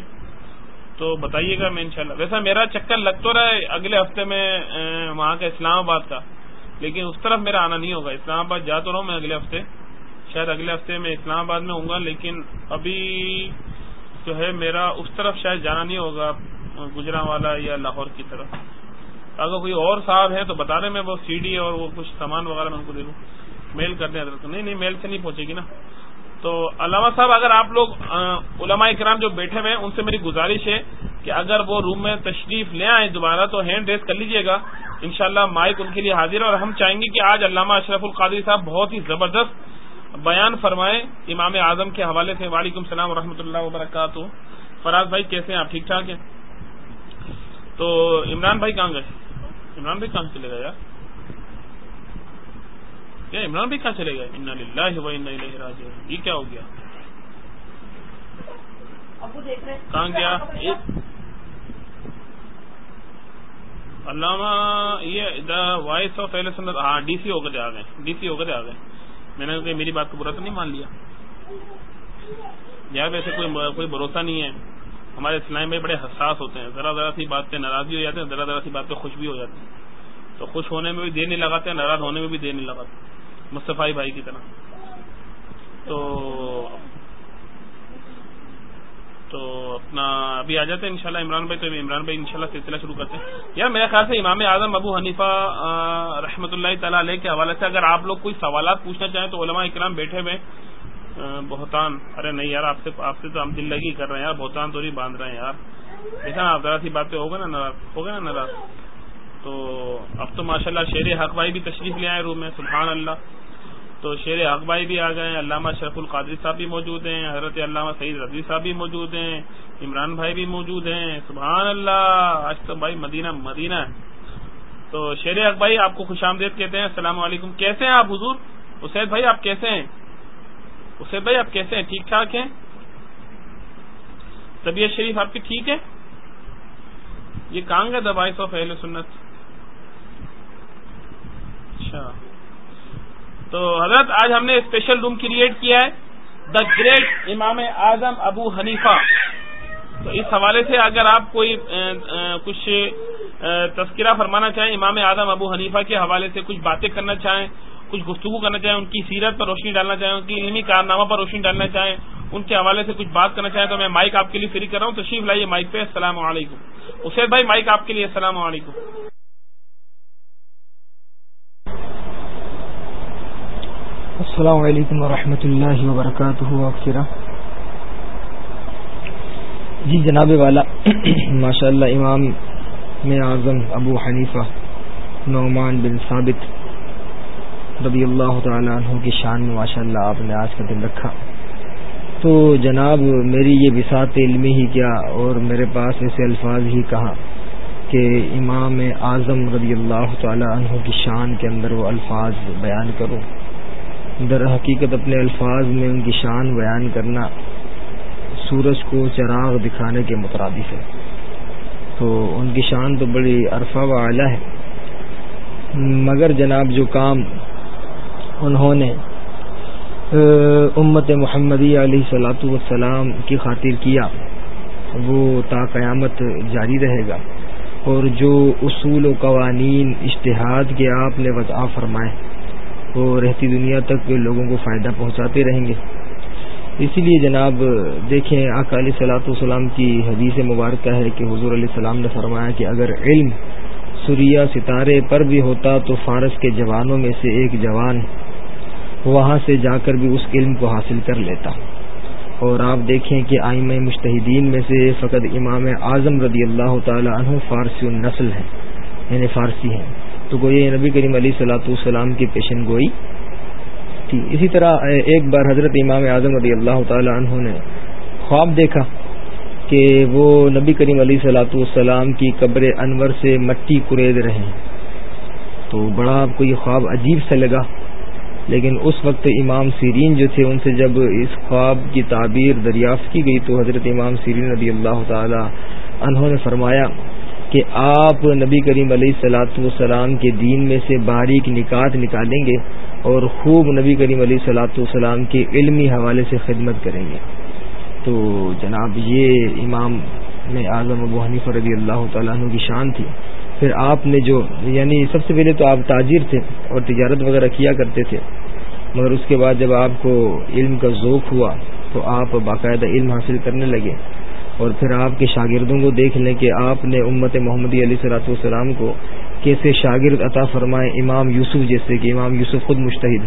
تو بتائیے گا میں انشاءاللہ۔ ویسا میرا چکر لگ تو رہا ہے اگلے ہفتے میں وہاں کا اسلام آباد کا۔ لیکن اس طرف میرا آنا نہیں ہوگا۔ اسلام آباد جا تو رہا ہوں میں اگلے ہفتے۔ شاید اگلے ہفتے میں اسلام آباد میں ہوں گا، لیکن ابھی جو ہے میرا اس طرف شاید جانا نہیں ہوگا گجرا والا یا لاہور کی طرف۔ اگر کوئی اور صاحب ہے تو بتا دیں میں وہ سی ڈی اور وہ کچھ سامان وغیرہ میں ان کو دے دوں۔ میل کر دیں حضرت نہیں نہیں، میل سے نہیں پہنچے گی نا۔ تو علامہ صاحب، اگر آپ لوگ علماء کرام جو بیٹھے ہوئے ہیں، ان سے میری گزارش ہے کہ اگر وہ روم میں تشریف لے آئیں دوبارہ تو ہینڈ ریس کر لیجیے گا۔ انشاءاللہ مائک ان کے لیے حاضر ہے اور ہم چاہیں گے کہ آج علامہ اشرف القادری صاحب بہت ہی زبردست بیان فرمائیں۔ امام اعظم کے حوالے سے وعلیکم السلام و اللہ وبرکاتہ۔ فراز بھائی، کیسے ہیں؟ آپ ٹھیک ٹھاک ہیں؟ تو عمران بھائی کہاں گئے؟ عمران بھائی کہاں چلے گئے یار؟ کیا عمران بھائی کہاں چلے گئے؟ ان یہ کیا ہو گیا؟ کہاں گیا؟ علامہ یہ وائس آف سنت ہاں ڈی سی ہو کر آ گئے ڈی سی ہو کر آ گئے۔ میں نے میری بات کو برا تو نہیں مان لیا؟ یار ویسے کوئی بھروسہ نہیں ہے۔ ہمارے اسلام میں بڑے حساس ہوتے ہیں، ذرا ذرا سی بات پہ ناراضی ہو جاتے ہیں، ذرا ذرا سی بات پہ خوش بھی ہو جاتے ہیں۔ تو خوش ہونے میں بھی دیر نہیں لگاتے ناراض ہونے میں بھی دیر نہیں لگاتے مصطفی بھائی کی طرح۔ تو تو اپنا ابھی آ جاتے ہیں انشاءاللہ عمران بھائی، تو عمران بھائی انشاءاللہ سلسلہ شروع کرتے ہیں۔ یار میرے خیال سے امام اعظم ابو حنیفہ رحمۃ اللہ تعالیٰ علیہ کے حوالے سے اگر آپ لوگ کوئی سوالات پوچھنا چاہیں تو علماء اکرام بیٹھے ہوئے بہتان۔ ارے نہیں یار، آپ سے آپ سے تو ہم دل لگی کر رہے ہیں یار، بہتان تو نہیں باندھ رہے ہیں یار۔ دیکھا نا، آپ ذرا سی بات پہ ہوگا نا ناراض؟ ہوگا نا ناراض؟ تو اب تو ماشاءاللہ شیر حق بھائی بھی تشریف لے آئے روم میں، سبحان اللہ۔ تو شیر حق بھائی بھی آ گئے ہیں علامہ شرف القادری صاحب بھی موجود ہیں، حضرت علامہ سعید رضی صاحب بھی موجود ہیں، عمران بھائی بھی موجود ہیں، سبحان اللہ۔ آج تو بھائی مدینہ مدینہ تو شیر حق بھائی آپ کو خوش آمدید کہتے ہیں، السلام علیکم۔ کیسے ہیں آپ حضور؟ اسید بھائی آپ کیسے ہیں؟ اسید بھائی آپ کیسے ہیں ٹھیک ٹھاک ہیں؟ طبیعت شریف آپ کی ٹھیک ہے؟ یہ کہاں گا دبائی سو پہلے سنت؟ اچھا۔ تو حضرت، آج ہم نے اسپیشل روم کریٹ کیا ہے دا گریٹ امام اعظم ابو حنیفہ تو اس حوالے سے اگر آپ کوئی کچھ تذکرہ فرمانا چاہیں امام اعظم ابو حنیفہ کے حوالے سے کچھ باتیں کرنا چاہیں کچھ گفتگو کرنا چاہیں، ان کی سیرت پر روشنی ڈالنا چاہیں، ان کی علمی کارنامہ پر روشنی ڈالنا چاہیں، ان کے حوالے سے کچھ بات کرنا چاہیں تو میں مائک آپ کے لیے فری کر رہا ہوں۔ تشریف لائیے مائک پہ۔ السلام علیکم۔ اسے بھائی، مائک آپ کے لیے۔ السلام علیکم۔ السلام علیکم ورحمۃ اللہ وبرکاتہ۔ جی جناب والا ماشاء اللہ امام میں اعظم ابو حنیفہ نعمان بن ثابت ربی اللہ تعالیٰ عنہ کی شان میں ماشاء اللہ آپ نے آج کا دن رکھا۔ تو جناب، میری یہ بساط علمی ہی کیا اور میرے پاس ایسے الفاظ ہی کہا کہ امام اعظم رضی اللہ تعالیٰ عنہ کی شان کے اندر وہ الفاظ بیان کروں در حقیقت اپنے الفاظ میں ان کی شان بیان کرنا سورج کو چراغ دکھانے کے مترادف ہے۔ تو ان کی شان تو بڑی عرفہ و اعلیٰ ہے۔ مگر جناب، جو کام انہوں نے امت محمدی علیہ صلاۃ والسلام کی خاطر کیا، وہ تا قیامت جاری رہے گا۔ اور جو اصول و قوانین اشتہاد کے آپ نے وضع فرمائے، وہ رہتی دنیا تک لوگوں کو فائدہ پہنچاتے رہیں گے۔ اسی لیے جناب، دیکھیں، آقا علیہ صلاۃ والسلام کی حدیث مبارکہ ہے کہ حضور علیہ السلام نے فرمایا کہ اگر علم سوریا ستارے پر بھی ہوتا تو فارس کے جوانوں میں سے ایک جوان وہاں سے جا کر بھی اس علم کو حاصل کر لیتا۔ اور آپ دیکھیں کہ آئم مشتحدین میں سے فقط امام اعظم رضی اللہ تعالی عنہ فارسی النسل ہیں یعنی فارسی ہیں۔ تو گوئی نبی کریم علیہ صلاۃ والسلام کی پیشن گوئی۔ تھی اسی طرح ایک بار حضرت امام اعظم رضی اللہ تعالی عنہ نے خواب دیکھا کہ وہ نبی کریم علیہ صلاۃ والسلام کی قبر انور سے مٹی کرید رہے ہیں۔ تو بڑا آپ کو یہ خواب عجیب سے لگا۔ لیکن اس وقت امام سیرین جو تھے، ان سے جب اس خواب کی تعبیر دریافت کی گئی تو حضرت امام سیرین رضی اللہ تعالی انہوں نے فرمایا کہ آپ نبی کریم علیہ سلاۃ والسلام کے دین میں سے باریک نکات نکالیں گے اور خوب نبی کریم علیہ سلاۃ والسلام کے علمی حوالے سے خدمت کریں گے۔ تو جناب، یہ امام میں اعظم ابو حنیف رضی اللہ تعالیٰ عنہ کی شان تھی۔ پھر آپ نے جو یعنی سب سے پہلے تو آپ تاجر تھے اور تجارت وغیرہ کیا کرتے تھے، مگر اس کے بعد جب آپ کو علم کا ذوق ہوا تو آپ باقاعدہ علم حاصل کرنے لگے اور پھر آپ کے شاگردوں کو دیکھ لیں کہ آپ نے امت محمدی علیہ صلاۃ والسلام کو کیسے شاگرد عطا فرمائے امام یوسف جیسے کہ امام یوسف خود مشتحد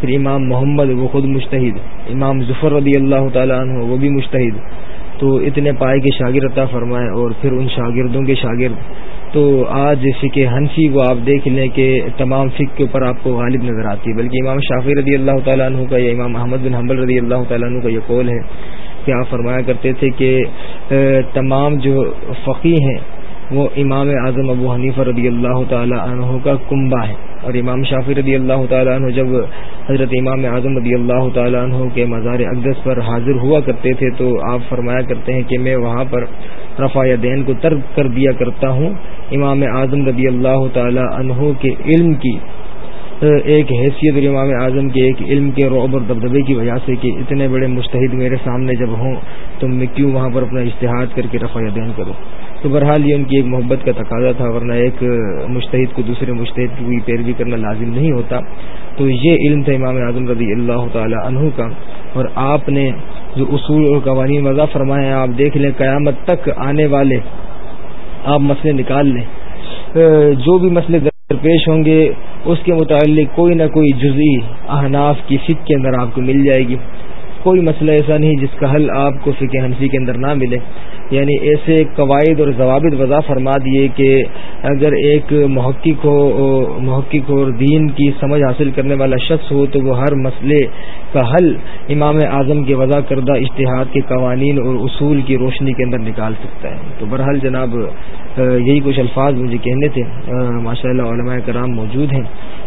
پھر امام محمد وہ خود مشتحد امام ظفر رضی اللہ تعالیٰ عنہ وہ بھی مشتحد تو اتنے پائے کے شاگرد عطا فرمائے اور پھر ان شاگردوں کے شاگرد تو آج فکے ہنسی کو آپ دیکھ لیں کہ تمام فک کے اوپر آپ کو غالب نظر آتی ہے۔ بلکہ امام شافی رضی اللہ تعالیٰ عنہ کا یا امام محمد بن حمل رضی اللہ تعالیٰ عنہ کا یہ قول ہے کہ آپ فرمایا کرتے تھے کہ تمام جو فقی ہیں وہ امام اعظم ابو حنیف رضی اللہ تعالیٰ عنہ کا کنبہ ہے اور امام شافی رضی اللہ تعالیٰ عنہ جب حضرت امام اعظم رضی اللہ تعالیٰ عنہ کے مزار اقدس پر حاضر ہوا کرتے تھے تو آپ فرمایا کرتے ہیں کہ میں وہاں پر رفا دین کو ترک کر دیا کرتا ہوں۔ امام اعظم رضی اللہ تعالی عنہ کے علم کی، ایک حیثیت اور امام اعظم کے ایک علم کے روب اور دبدبے کی وجہ سے کہ اتنے بڑے مستحد میرے سامنے جب ہوں تو میں کیوں وہاں پر اپنا اشتہاد کر کے رفع دین کروں؟ تو بہرحال یہ ان کی ایک محبت کا تقاضا تھا، ورنہ ایک مشتحد کو دوسرے مشتحد کی پیروی کرنا لازم نہیں ہوتا۔ تو یہ علم تھا امام اعظم رضی اللہ تعالی عنہ کا۔ اور آپ نے جو اصول اور قوانین وضع فرمائے ہیں، آپ دیکھ لیں، قیامت تک آنے والے آپ مسئلے نکال لیں۔ جو بھی مسئلے درپیش ہوں گے، اس کے متعلق کوئی نہ کوئی جزئی احناف کی فک کے اندر آپ کو مل جائے گی۔ کوئی مسئلہ ایسا نہیں جس کا حل آپ کو فکر حنفی کے اندر نہ ملے۔ یعنی ایسے قواعد اور ضوابط وضع فرما دیے کہ اگر ایک محقق ہو، محقق اور دین کی سمجھ حاصل کرنے والا شخص ہو تو وہ ہر مسئلے کا حل امام اعظم کے وضع کردہ اشتہاد کے قوانین اور اصول کی روشنی کے اندر نکال سکتا ہے۔ تو برحال جناب، یہی کچھ الفاظ مجھے کہنے تھے۔ ماشاء اللہ علماء کرام موجود ہیں۔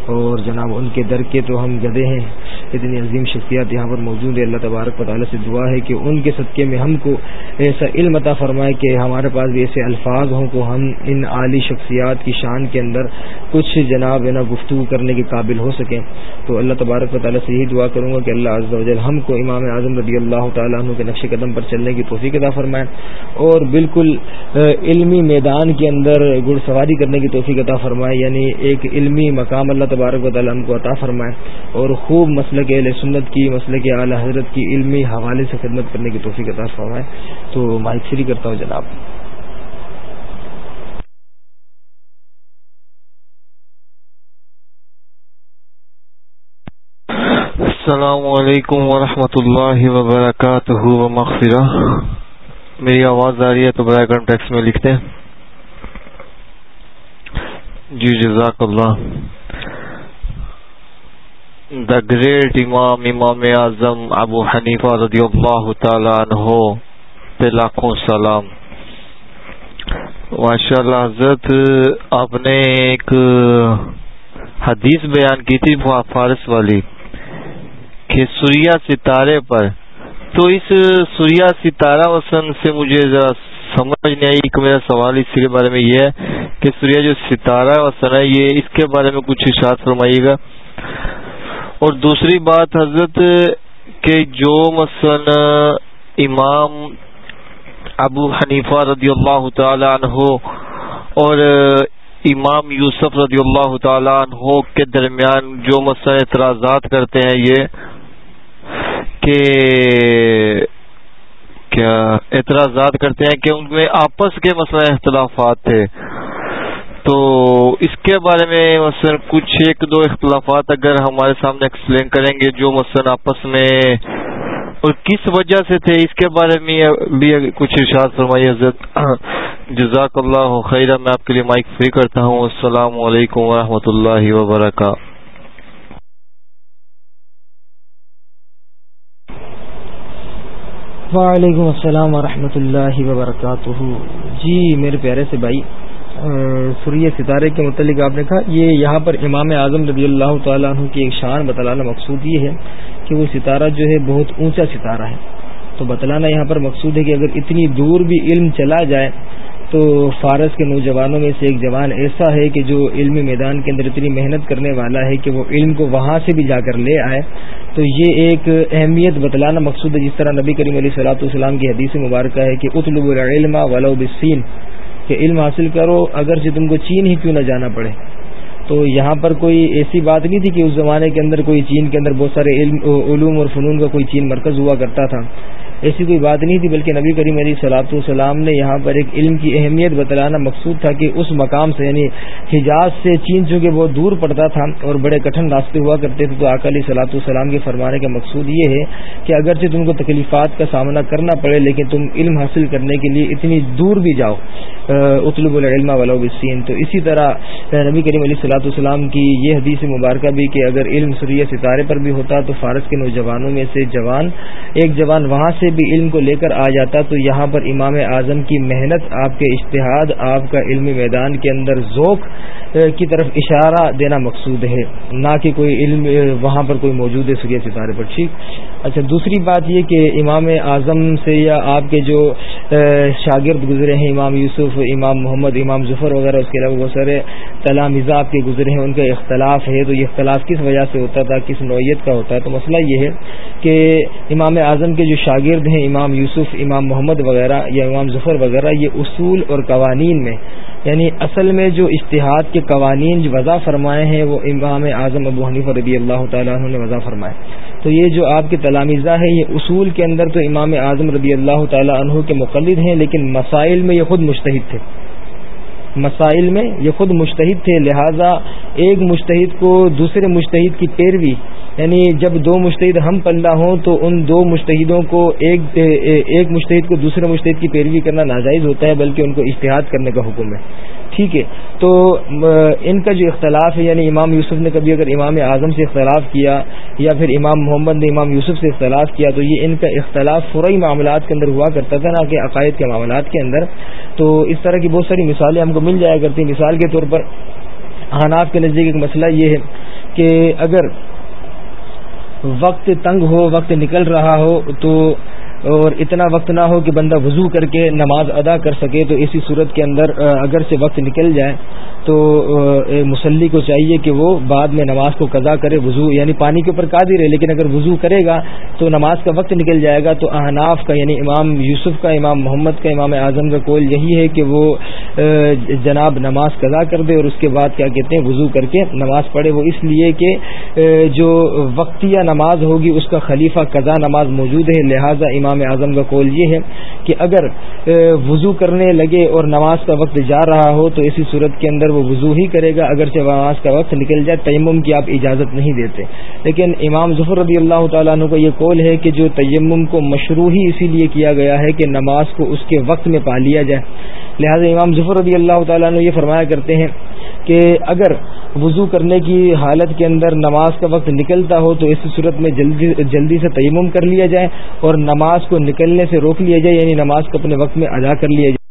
اور جناب ان کے در کے تو ہم گدے ہیں۔ اتنی عظیم شخصیات یہاں پر موجود ہے۔ اللہ تبارک تعالیٰ سے دعا ہے کہ ان کے صدقے میں ہم کو ایسا علم عطا فرمائے کہ ہمارے پاس بھی ایسے الفاظ ہوں کو ہم ان عالی شخصیات کی شان کے اندر کچھ جناب نا گفتگو کرنے کے قابل ہو سکیں۔ تو اللہ تبارک و تعالیٰ سے یہی دعا کروں گا کہ اللہ عز و جل ہم کو امام اعظم رضی اللہ تعالیٰ عنہ کے نقش قدم پر چلنے کی توفیق عطا فرمائے اور بالکل علمی میدان کے اندر گھڑ سواری کرنے کی توفیق عطا فرمائے یعنی ایک علمی مقام اللہ تبارک و تعالیٰ ہم کو عطا فرمائے اور خوب مسلک اہل سنت کی مسلک اعلی حضرت کی علمی حوالے سے خدمت کرنے کی توفیق عطا فرمائے۔ تو مائک فری کرتا ہوں جناب۔ السلام علیکم ورحمۃ اللہ وبرکاتہ مغفرہ میری آواز آ رہی ہے تو برائے گرم ٹیکس میں لکھتے ہیں۔ جی جزاک اللہ۔ دا گریٹ امام امام اعظم ابو حنیفہ رضی اللہ تعالی عنہ پہ لاکھوں سلام ماشاء اللہ حضرت آپ نے ایک حدیث بیان کی تھی فارس والی کہ سوریا ستارے پر تو اس سوریا ستارہ وسن سے مجھے ذرا سمجھ نہیں آئی کہ میرا سوال اس کے بارے میں یہ ہے کہ سوریا جو ستارہ وسن ہے یہ اس کے بارے میں کچھ اشاعت فرمائیے گا اور دوسری بات حضرت کہ جو مثلا امام ابو حنیفہ رضی اللہ تعالی عنہ اور امام یوسف رضی اللہ تعالی عنہ کے درمیان جو مثلا اعتراضات کرتے ہیں یہ کہ کیا اعتراضات کرتے ہیں کہ ان میں آپس کے مسئلہ اختلافات تھے تو اس کے بارے میں مثلا کچھ ایک دو اختلافات اگر ہمارے سامنے ایکسپلین کریں گے جو مثلا آپس میں اور کس وجہ سے تھے، اس کے بارے میں بھی کچھ ارشاد فرمائی حضرت۔ [CLEARS THROAT] جزاک اللہ خیر میں آپ کے لیے مائک فری کرتا ہوں۔ السلام علیکم ورحمۃ اللہ وبرکاتہ۔ وعلیکم السلام ورحمۃ اللہ وبرکاتہ۔ جی میرے پیارے سے بھائی سوریہ ستارے کے متعلق آپ نے کہا، یہ یہاں پر امام اعظم رضی اللہ تعالیٰ عنہ کی ایک شان بتلانا مقصود یہ ہے کہ وہ ستارہ جو ہے بہت اونچا ستارہ ہے۔ تو بتلانا یہاں پر مقصود ہے کہ اگر اتنی دور بھی علم چلا جائے، تو فارس کے نوجوانوں میں سے ایک جوان ایسا ہے کہ جو علمی میدان کے اندر اتنی محنت کرنے والا ہے کہ وہ علم کو وہاں سے بھی جا کر لے آئے۔ تو یہ ایک اہمیت بتلانا مقصود ہے۔ جس طرح نبی کریم علیہ صلاحت والسلام کی حدیث مبارکہ ہے کہ اطلب العلم ولو بسین کہ علم حاصل کرو اگرچہ جی تم کو چین ہی کیوں نہ جانا پڑے؟ تو یہاں پر کوئی ایسی بات نہیں تھی کہ اس زمانے کے اندر کوئی چین کے اندر بہت سارے علم، علوم اور فنون کا کوئی چین مرکز ہوا کرتا تھا۔ ایسی کوئی بات نہیں تھی، بلکہ نبی کریم علیہ سلاۃ والسلام نے یہاں پر ایک علم کی اہمیت بتلانا مقصود تھا کہ اس مقام سے یعنی حجاز سے چین، چونکہ بہت دور پڑتا تھا اور بڑے کٹھن راستے ہوا کرتے تھے، تو اکالی سلاۃ والسلام کے فرمانے کا مقصود یہ ہے کہ اگرچہ تم کو تکلیفات کا سامنا کرنا پڑے، لیکن تم علم حاصل کرنے کے لیے اتنی دور بھی جاؤ اطلب العلم ولابسین تو اسی طرح نبی کریم علیہ صلاۃ والسلام کی یہ حدیث مبارکہ بھی کہ اگر علم سریہ ستارے پر بھی ہوتا تو فارس کے نوجوانوں میں سے جوان، ایک جوان وہاں سے بھی علم کو لے کر آ جاتا تو یہاں پر امام اعظم کی محنت، آپ کے اشتہاد آپ کا علمی میدان کے اندر ذوق کی طرف اشارہ دینا مقصود ہے۔ نہ کہ کوئی علم وہاں پر کوئی موجود ہے سریہ ستارے پر، ٹھیک؟ اچھا دوسری بات یہ کہ امام اعظم سے یا آپ کے جو شاگرد گزرے ہیں، امام یوسف، امام محمد، امام ظفر وغیرہ، اس کے علاوہ بہت سارے تلامزہ آپ کے گزرے ہیں، ان کا اختلاف ہے۔ تو یہ اختلاف کس وجہ سے ہوتا تھا، کس نوعیت کا ہوتا ہے؟ تو مسئلہ یہ ہے کہ امام اعظم کے جو شاگرد شاگرد ہیں، امام یوسف، امام محمد وغیرہ یا امام ظفر وغیرہ، یہ اصول اور قوانین میں یعنی اصل میں جو اشتہاد کے قوانین جو وضع فرمائے ہیں، وہ امام اعظم ابو حنیف رضی اللہ تعالیٰ عنہ نے وضع فرمائے۔ تو یہ جو آپ کے تلامیزہ ہے، یہ اصول کے اندر تو امام اعظم رضی اللہ تعالیٰ عنہ کے مقلد ہیں، لیکن مسائل میں یہ خود مشتحد تھے۔ مسائل میں یہ خود مشتحد تھے، لہٰذا ایک مشتحد کو دوسرے مشتحد کی پیروی یعنی جب دو مشتحد ہم پلہ ہوں تو ان دو مشتحدوں کو ایک ایک مشتحد کو دوسرے مشتحد کی پیروی کرنا ناجائز ہوتا ہے، بلکہ ان کو اشتہاد کرنے کا حکم ہے۔ ٹھیک ہے تو ان کا جو اختلاف ہے یعنی امام یوسف نے کبھی اگر امام اعظم سے اختلاف کیا یا پھر امام محمد نے امام یوسف سے اختلاف کیا، تو یہ ان کا اختلاف فرعی معاملات کے اندر ہوا کرتا تھا، نہ کہ عقائد کے معاملات کے اندر۔ تو اس طرح کی بہت ساری مثالیں ہم کو مل جایا کرتی مثال کے طور پر حناف کے نزدیک ایک مسئلہ یہ ہے کہ اگر وقت تنگ ہو، وقت نکل رہا ہو، تو اور اتنا وقت نہ ہو کہ بندہ وضو کر کے نماز ادا کر سکے تو اسی صورت کے اندر اگر سے وقت نکل جائے تو مسلی کو چاہیے کہ وہ بعد میں نماز کو قضا کرے، وضو یعنی پانی کے اوپر قادر ہے، لیکن اگر وضو کرے گا تو نماز کا وقت نکل جائے گا۔ تو احناف کا یعنی امام یوسف کا، امام محمد کا، امام اعظم کا کول یہی ہے کہ وہ جناب نماز قضا کر دے اور اس کے بعد کیا کہتے ہیں، وضو کر کے نماز پڑھے۔ وہ اس لیے کہ جو وقتیہ نماز ہوگی، اس کا خلیفہ قضا نماز موجود ہے۔ لہٰذا امام اعظم کا کول یہ ہے کہ اگر وضو کرنے لگے اور نماز کا وقت جا رہا ہو تو اسی صورت کے اندر وہ وضو ہی کرے گا اگر سے نماز کا وقت نکل جائے، تیمم کی آپ اجازت نہیں دیتے۔ لیکن امام ظفر رضی اللہ تعالیٰ عنہ کا یہ کول ہے کہ جو تیمم کو مشروع ہی اسی لیے کیا گیا ہے کہ نماز کو اس کے وقت میں پا لیا جائے۔ لہٰذا امام ظفر رضی اللہ تعالیٰ عنہ یہ فرمایا کرتے ہیں کہ اگر وضو کرنے کی حالت کے اندر نماز کا وقت نکلتا ہو تو اس صورت میں جلدی جلدی سے تیمم کر لیا جائے اور نماز کو نکلنے سے روک لیا جائے یعنی نماز کو اپنے وقت میں ادا کر لیا جائے۔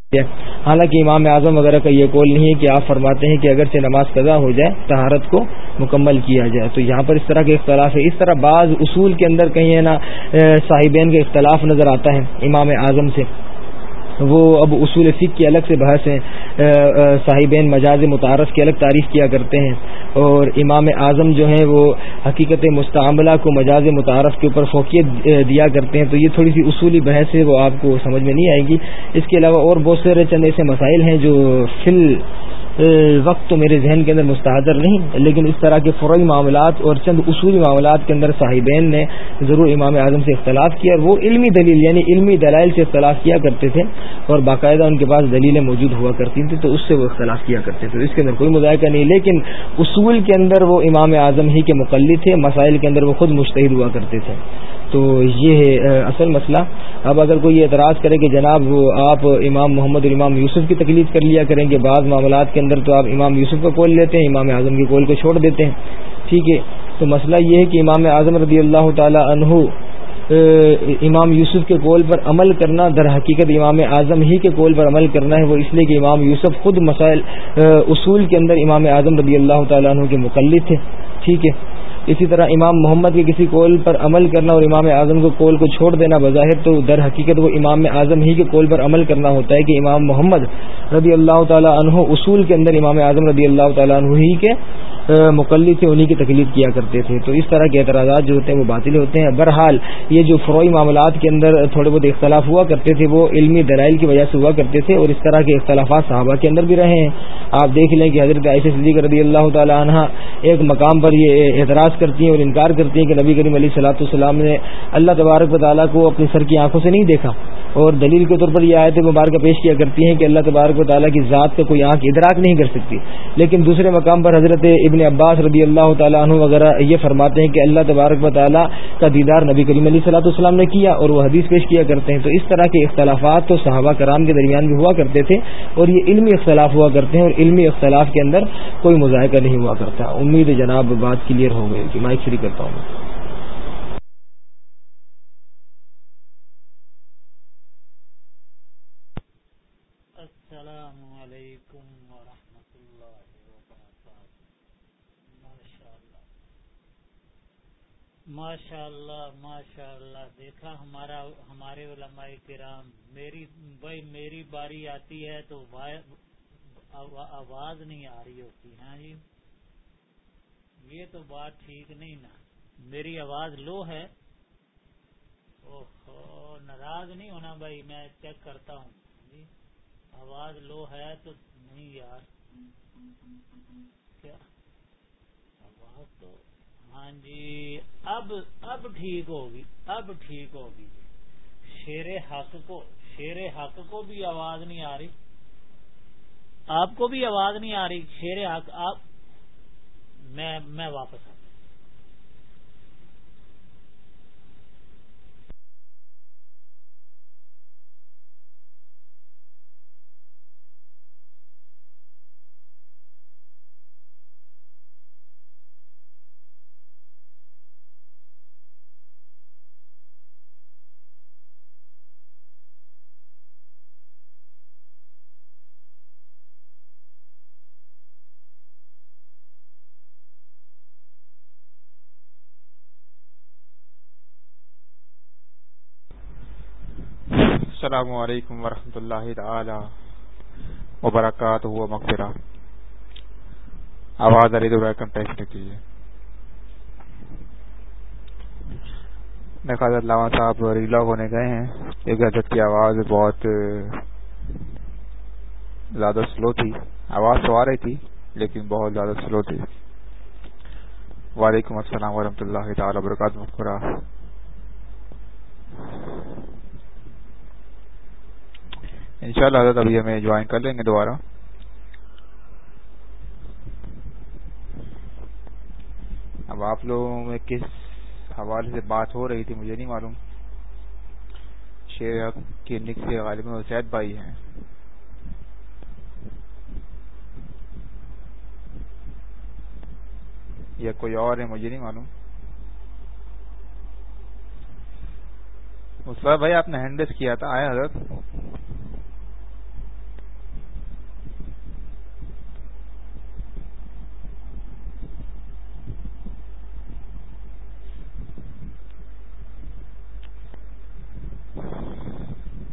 حالانکہ امام اعظم وغیرہ کا یہ قول نہیں ہے کہ آپ فرماتے ہیں کہ اگر سے نماز قضا ہو جائے تہارت کو مکمل کیا جائے۔ تو یہاں پر اس طرح کے اختلاف ہے اس طرح بعض اصول کے اندر کہیں نا صاحبین کا اختلاف نظر آتا ہے امام اعظم سے۔ وہ اب اصول فک کی الگ سے بحث ہیں صاحبین مجاز متعارف کی الگ تعریف کیا کرتے ہیں۔ اور امام اعظم جو ہیں وہ حقیقت مستعملہ کو مجاز متعارف کے اوپر فوقیت دیا کرتے ہیں۔ تو یہ تھوڑی سی اصولی بحث ہے، وہ آپ کو سمجھ میں نہیں آئے گی۔ اس کے علاوہ اور بہت سارے چند ایسے مسائل ہیں جو فل وقت تو میرے ذہن کے اندر مستحضر نہیں، لیکن اس طرح کے فروئی معاملات اور چند اصولی معاملات کے اندر صاحبین نے ضرور امام اعظم سے اختلاف کیا اور وہ علمی دلیل یعنی علمی دلائل سے اختلاف کیا کرتے تھے اور باقاعدہ ان کے پاس دلیلیں موجود ہوا کرتی تھیں، تو اس سے وہ اختلاف کیا کرتے تھے۔ اس کے اندر کوئی مذائقہ نہیں، لیکن اصول کے اندر وہ امام اعظم ہی کے مقلد تھے، مسائل کے اندر وہ خود مشتحد ہوا کرتے تھے۔ تو یہ ہے اصل مسئلہ۔ اب اگر کوئی اعتراض کرے کہ جناب آپ امام محمد اور امام یوسف کی تکلیف کر لیا کریں گے، بعض معاملات کے اندر تو آپ امام یوسف کا کول لیتے ہیں، امام اعظم کے کول کو چھوڑ دیتے ہیں۔ ٹھیک ہے، تو مسئلہ یہ ہے کہ امام اعظم رضی اللہ تعالی عنہ امام یوسف کے کول پر عمل کرنا در حقیقت امام اعظم ہی کے کول پر عمل کرنا ہے۔ وہ اس لیے کہ امام یوسف خود مسائل اصول کے اندر امام اعظم رضی اللہ تعالیٰ عنہ کے مقلد تھے۔ ٹھیک ہے اسی طرح امام محمد کے کسی قول پر عمل کرنا اور امام اعظم کو قول کو چھوڑ دینا بظاہر تو در حقیقت وہ امام اعظم ہی کے قول پر عمل کرنا ہوتا ہے کہ امام محمد رضی اللہ تعالیٰ عنہ اصول کے اندر امام اعظم رضی اللہ تعالیٰ عنہ ہی کے مقلد سے انہی کی تکلیف کیا کرتے تھے۔ تو اس طرح کے اعتراضات جو ہوتے ہیں وہ باطل ہوتے ہیں۔ بہرحال یہ جو فروئی معاملات کے اندر تھوڑے بہت اختلاف ہوا کرتے تھے، وہ علمی دلائل کی وجہ سے ہوا کرتے تھے اور اس طرح کے اختلافات صحابہ کے اندر بھی رہے ہیں۔ آپ دیکھ لیں کہ حضرت عائشہ صدیق رضی اللہ تعالیٰ عنہ ایک مقام پر یہ اعتراض کرتی ہیں اور انکار کرتی ہیں کہ نبی کریم علیہ صلاحت السلام نے اللہ تبارک و تعالیٰ کو اپنی سر کی آنکھوں سے نہیں دیکھا۔ اور دلیل کے طور پر یہ آیت مبارکہ پیش کیا کرتی ہیں کہ اللہ تبارک و تعالیٰ کی ذات کا کوئی آنکھ ادراک نہیں کر سکتی۔ لیکن دوسرے مقام پر حضرت ابن عباس رضی اللہ تعالیٰ عنہ وغیرہ یہ فرماتے ہیں کہ اللہ تبارک و تعالیٰ کا دیدار نبی کریم علیہ صلاح السلام نے کیا اور وہ حدیث پیش کیا کرتے ہیں۔ تو اس طرح کے اختلافات تو صحابہ کرام کے درمیان بھی ہوا کرتے تھے اور یہ علمی اختلاف ہوا کرتے ہیں اور علمی اختلاف کے اندر کوئی مذائقہ نہیں ہوا کرتا۔ امید جناب بات کلیئر ہو گئی۔ کہ مائک فری کرتا ہوں۔ السلام علیکم ورحمۃ اللہ وبرکاتہ ماشاء اللہ ماشاء اللہ دیکھا ہمارا، ہمارے علماء کرام، میری، بھائی میری باری آتی ہے تو آواز نہیں آ رہی ہوتی ہاں جی؟ یہ تو بات ٹھیک نہیں نا۔ میری آواز لو ہے۔ ناراض نہیں ہونا بھائی، میں چیک کرتا ہوں۔ ہاں جی؟ آواز لو ہے تو نہیں یار۔ کیا؟ آواز تو ہاں جی اب اب ٹھیک ہوگی، اب ٹھیک ہوگی۔ شیر حق کو شیر حق کو بھی آواز نہیں آ رہی۔ آپ کو بھی آواز نہیں آ رہی، شیر حق آپ میں میں واپس آ السلام علیکم ورحمۃ اللہ تعالی وبرکاتہ مغفرہ۔ آواز علی ٹیسٹ کیجیے میں خاص علامہ صاحب ریلاگ ہونے گئے ہیں۔ ایک حضرت کی آواز بہت زیادہ سلو تھی۔ آواز تو آ رہی تھی، لیکن بہت زیادہ سلو تھی۔ وعلیکم السلام ورحمۃ اللہ تعالی وبرکاتہ۔ مغفرہ۔ انشاءاللہ حضرت ابھی ہمیں جوائن کر لیں گے دوبارہ۔ اب آپ لوگوں میں کس حوالے سے بات ہو رہی تھی مجھے نہیں معلوم۔ شیر کے نک سے غالب وسید بھائی ہیں۔ یا کوئی اور ہے مجھے نہیں معلوم۔ مصطفیٰ بھائی، آپ نے ہینڈس کیا تھا۔ آیا حضرت؟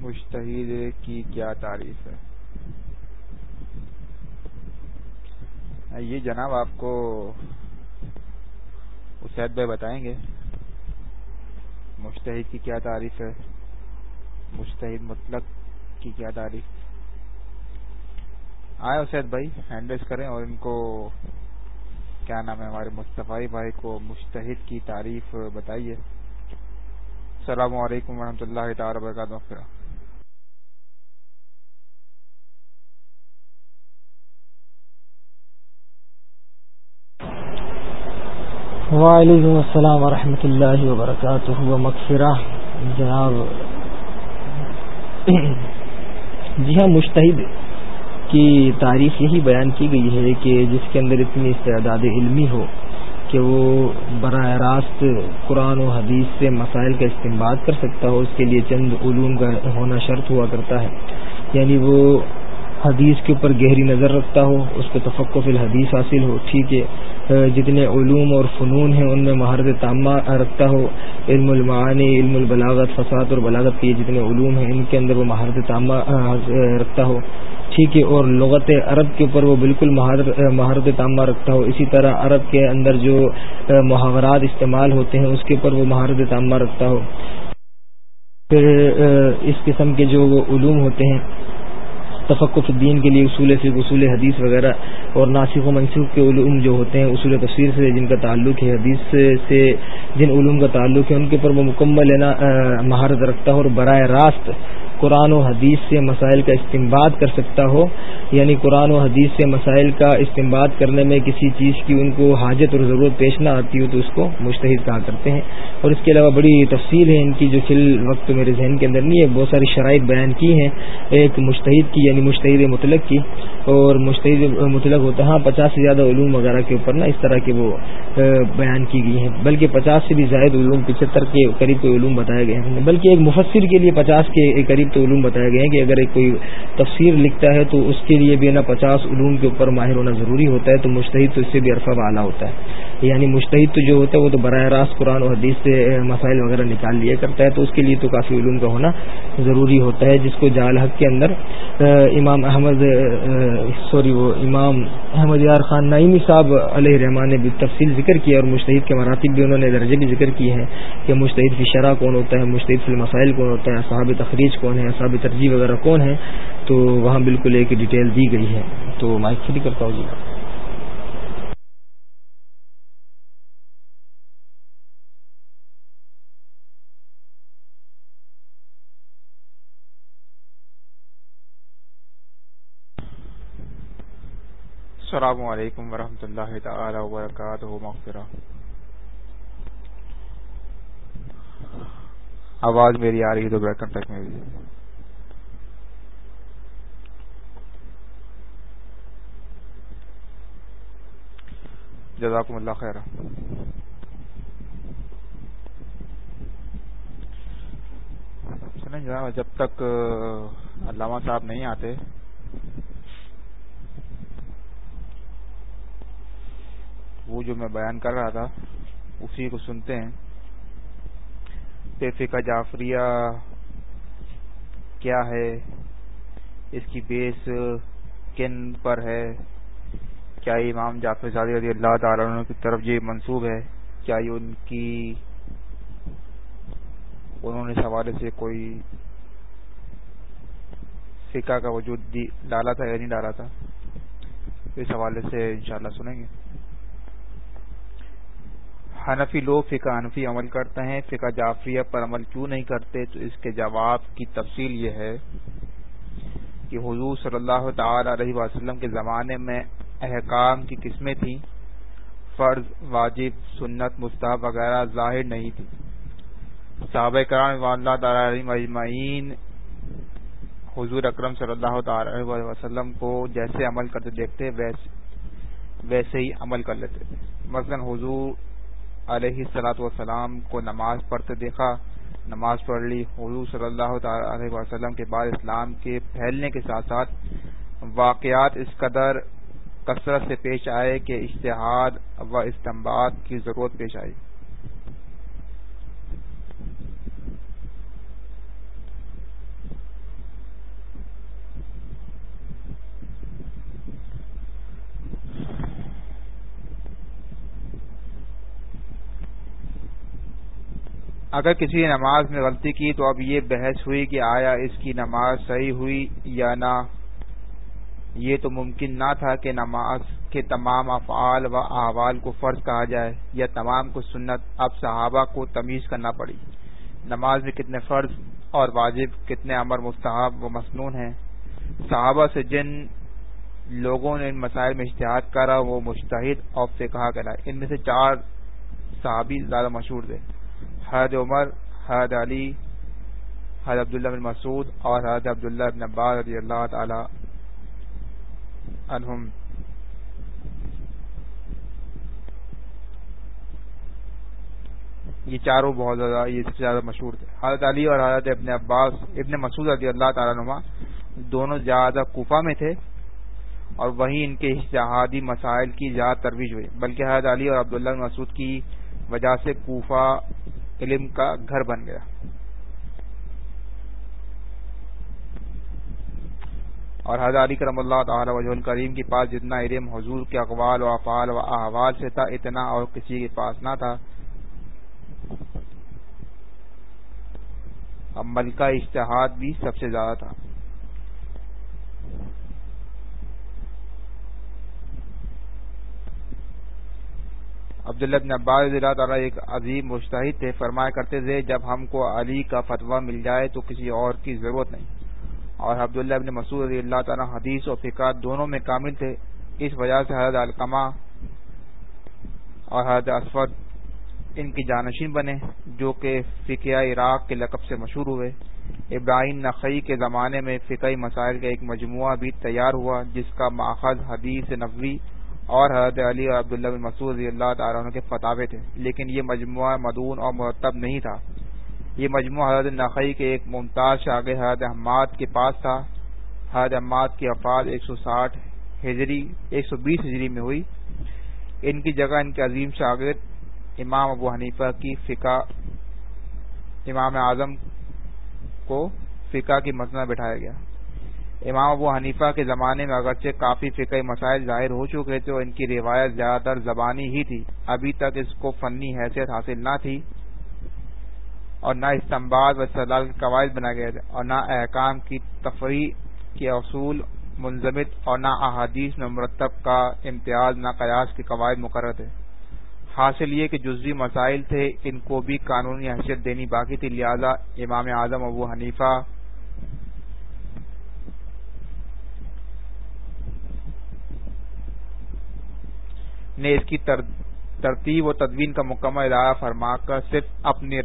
مشتحد کی کیا تعریف ہے۔ یہ جناب آپ کو اسید بھائی بتائیں گے۔ مشتحد کی کیا تعریف ہے؟ مشتحد مطلق کی کیا تعریف؟ آئے اسید بھائی ہینڈل کریں اور ان کو کیا نام ہے ہمارے مصطفی بھائی کو مشتحد کی تعریف بتائیے۔ السلام علیکم ورحمۃ اللہ تعالی وبرکاتہ۔ وعلیکم السلام ورحمۃ اللہ وبرکاتہ مغفرہ جناب جی ہاں مشتحد کی تعریف یہی بیان کی گئی ہے کہ جس کے اندر اتنی استعداد علمی ہو کہ وہ براہ راست قرآن و حدیث سے مسائل کا استعمال کر سکتا ہو، اس کے لیے چند علوم کا ہونا شرط ہوا کرتا ہے۔ یعنی وہ حدیث کے اوپر گہری نظر رکھتا ہو، اس پہ تفقف الحدیث حاصل ہو، ٹھیک ہے۔ جتنے علوم اور فنون ہیں، ان میں مہارت تامہ رکھتا ہو۔ علم المعانی، علم البلاغت، فساد اور بلاغت کے جتنے علوم ہیں، ان کے اندر وہ مہارت تامہ رکھتا ہو۔ ٹھیک ہے، اور لغت عرب کے اوپر وہ بالکل مہارت تامہ رکھتا ہو۔ اسی طرح عرب کے اندر جو محاورات استعمال ہوتے ہیں، اس کے اوپر وہ مہارت تامہ رکھتا ہو۔ پھر اس قسم کے جو علوم ہوتے ہیں تفقف الدین کے لیے اصول فکر اصول حدیث وغیرہ اور ناسخ و منسوخ کے علوم جو ہوتے ہیں، اصول تفسیر سے، جن کا تعلق ہے، حدیث سے جن علوم کا تعلق ہے، ان کے اوپر وہ مکمل لینا مہارت رکھتا ہے اور براہ راست قرآن و حدیث سے مسائل کا استعمال کر سکتا ہو یعنی قرآن و حدیث سے مسائل کا استعمال کرنے میں کسی چیز کی ان کو حاجت اور ضرورت پیش نہ آتی ہو تو اس کو مشتحد کہا کرتے ہیں۔ اور اس کے علاوہ بڑی تفصیل ہے ان کی جو فی وقت میرے ذہن کے اندر نہیں ہے، بہت ساری شرائط بیان کی ہیں۔ ایک مشتحد کی یعنی مشتحد مطلق کی۔ اور مشتحد مطلق ہوتا ہاں پچاس سے زیادہ علوم وغیرہ کے اوپر نا اس طرح کے وہ بیان کی گئی ہیں۔ بلکہ پچاس سے بھی زائد علوم، پچہتر کے قریب کے علوم بتائے گئے ہیں بلکہ ایک مفسر کے لیے پچاس کے قریب تو علوم بتائے گئے ہیں کہ اگر ایک کوئی تفسیر لکھتا ہے تو اس کے لیے بھی نا پچاس علوم کے اوپر ماہر ہونا ضروری ہوتا ہے، تو مشتحد تو اس سے بھی عرصہ والا ہوتا ہے۔ یعنی مشتحد تو جو ہوتا ہے وہ تو براہ راست قرآن و حدیث سے مسائل وغیرہ نکال لیا کرتا ہے تو اس کے لیے تو کافی علوم کا ہونا ضروری ہوتا ہے جس کو جال حق کے اندر امام احمد سوری، وہ امام احمد یار خان نعیمی صاحب علیہ رحمان نے بھی تفصیل ذکر کیا اور مشتحد کے مراتب بھی انہوں نے درجے بھی ذکر کیے ہیں کہ مشتحد کی شرح کون ہوتا ہے مشتحد فی المسائل کون ہوتا ہے صحاب تخریج کون ہے صحاب ترجیح وغیرہ کون ہے تو وہاں بالکل ایک ڈیٹیل دی گئی ہے۔ تو مائک فری کرتا ہوں جی۔ السلام علیکم ورحمۃ اللہ تعالی وبرکاتہ، مغفرہ۔ آواز میری آ رہی ہے تو بیٹھن تک میں جزاکم اللہ خیر۔ جناب، جب تک علامہ صاحب نہیں آتے وہ جو میں بیان کر رہا تھا، اسی کو سنتے ہیں۔ فقہ جعفریہ کیا ہے؟ اس کی بیس کن پر ہے؟ کیا امام جعفر زادی رضی اللہ تعالیٰ عنہ کی طرف یہ منصوب ہے؟ کیا یہ ان کی، انہوں نے اس حوالے سے کوئی فقہ کا وجود ڈالا تھا یا نہیں ڈالا تھا؟ اس حوالے سے انشاءاللہ سنیں گے۔ حنفی لوگ فقہ حنفی عمل کرتے ہیں، فقہ جعفریہ پر عمل کیوں نہیں کرتے؟ تو اس کے جواب کی تفصیل یہ ہے کہ حضور صلی اللہ تعالی علیہ وسلم کے زمانے میں احکام کی قسمیں تھیں، فرض، واجب، سنت، مستحب وغیرہ ظاہر نہیں تھی۔ صحابہ کرام اللہ تعالی مجمعین حضور اکرم صلی اللہ تعالی علیہ وسلم کو جیسے عمل کرتے دیکھتے ویسے ہی عمل کر لیتے۔ مثلا حضور علیہ صلاحت والسلام کو نماز پڑھتے دیکھا۔ نماز پڑھ لی، حضور صلی اللہ تعالی علیہ وسلم کے بعد اسلام کے پھیلنے کے ساتھ ساتھ واقعات اس قدر کثرت سے پیش آئے کہ اشتہاد و استمباد کی ضرورت پیش آئی۔ اگر کسی نے نماز میں غلطی کی تو اب یہ بحث ہوئی کہ آیا اس کی نماز صحیح ہوئی یا نہ۔ یہ تو ممکن نہ تھا کہ نماز کے تمام افعال و احوال کو فرض کہا جائے یا تمام کو سنت اب صحابہ کو تمیز کرنا پڑی۔ نماز میں کتنے فرض اور واجب، کتنے امر مستحب و مصنون ہیں۔ صحابہ سے جن لوگوں نے ان مسائل میں اشتہاد کرا، وہ مشتحد اور فقہ کہلائے ان میں سے چار صحابی زیادہ مشہور تھے۔ حید عمر حید علی حید عبداللہ بن مسعود اور حید عبداللہ بن عباس رضی اللہ تعالی عنہم۔ یہ چاروں بہت زیادہ، یہ سب سے زیادہ مشہور تھے۔ حضرت علی اور حضرت ابن عباس، ابن مسعود رضی اللہ تعالیٰ نما دونوں زیادہ کوفہ میں تھے اور وہیں ان کے اشتہادی مسائل کی زیادہ ترویج ہوئی، بلکہ حضرت علی اور عبداللہ مسعود کی وجہ سے کوفہ علم کا گھر بن گیا۔ اور حضرت علی کرم اللہ تعالی وجہ الکریم کے پاس جتنا علم، حضور کے اقوال و افعال و احوال سے تھا، اتنا اور کسی کے پاس نہ تھا۔ اب ملکہ اشتہاد بھی سب سے زیادہ تھا۔ عبداللہ بن عباس اللہ تعالیٰ ایک عظیم مشتحد تھے، فرمایا کرتے تھے، جب ہم کو علی کا فتویٰ مل جائے تو کسی اور کی ضرورت نہیں۔ اور عبداللہ ابن مسعود رضی اللہ تعالیٰ حدیث اور فقہ دونوں میں کامل تھے۔ اس وجہ سے حضرت القمہ اور حضرت اسفد ان کی جانشین بنے، جو کہ فقہ عراق کے لقب سے مشہور ہوئے۔ ابراہیم نقی کے زمانے میں فقہی مسائل کا ایک مجموعہ بھی تیار ہوا، جس کا ماخذ حدیث نبوی اور حضرت علی اور عبداللہ بن مسعود رضی اللہ تعالیٰ عنہ کے فتح تھے، لیکن یہ مجموعہ مدون اور مرتب نہیں تھا۔ یہ مجموعہ حضرت نقی کے ایک ممتاز شاگرد حضرت احمد کے پاس تھا۔ حضرت احمد کی افاد ایک سو ساٹھ ہجری، ایک سو بیس ہجری میں ہوئی۔ ان کی جگہ ان کے عظیم شاگرد امام ابو حنیفہ کی فقہ، امام اعظم کو فقہ کی مسئلہ بٹھایا گیا۔ امام ابو حنیفہ کے زمانے میں اگرچہ کافی فقہ مسائل ظاہر ہو چکے تھے ان کی روایت زیادہ تر زبانی ہی تھی، ابھی تک اس کو فنی حیثیت حاصل نہ تھی اور نہ استمباد و سلال کے قواعد بنا گئے تھے اور نہ احکام کی تفریح کے اصول منظمت اور نہ احادیث میں مرتب کا امتیاز، نہ قیاس کے قواعد مقرر تھے۔ حاصل یہ کہ جزوی مسائل تھے، ان کو بھی قانونی حیثیت دینی باقی تھی، لہذا امام اعظم ابو حنیفہ نے اس کی ترتیب و تدوین کا مکمل ادارہ فرما کر صرف اپنی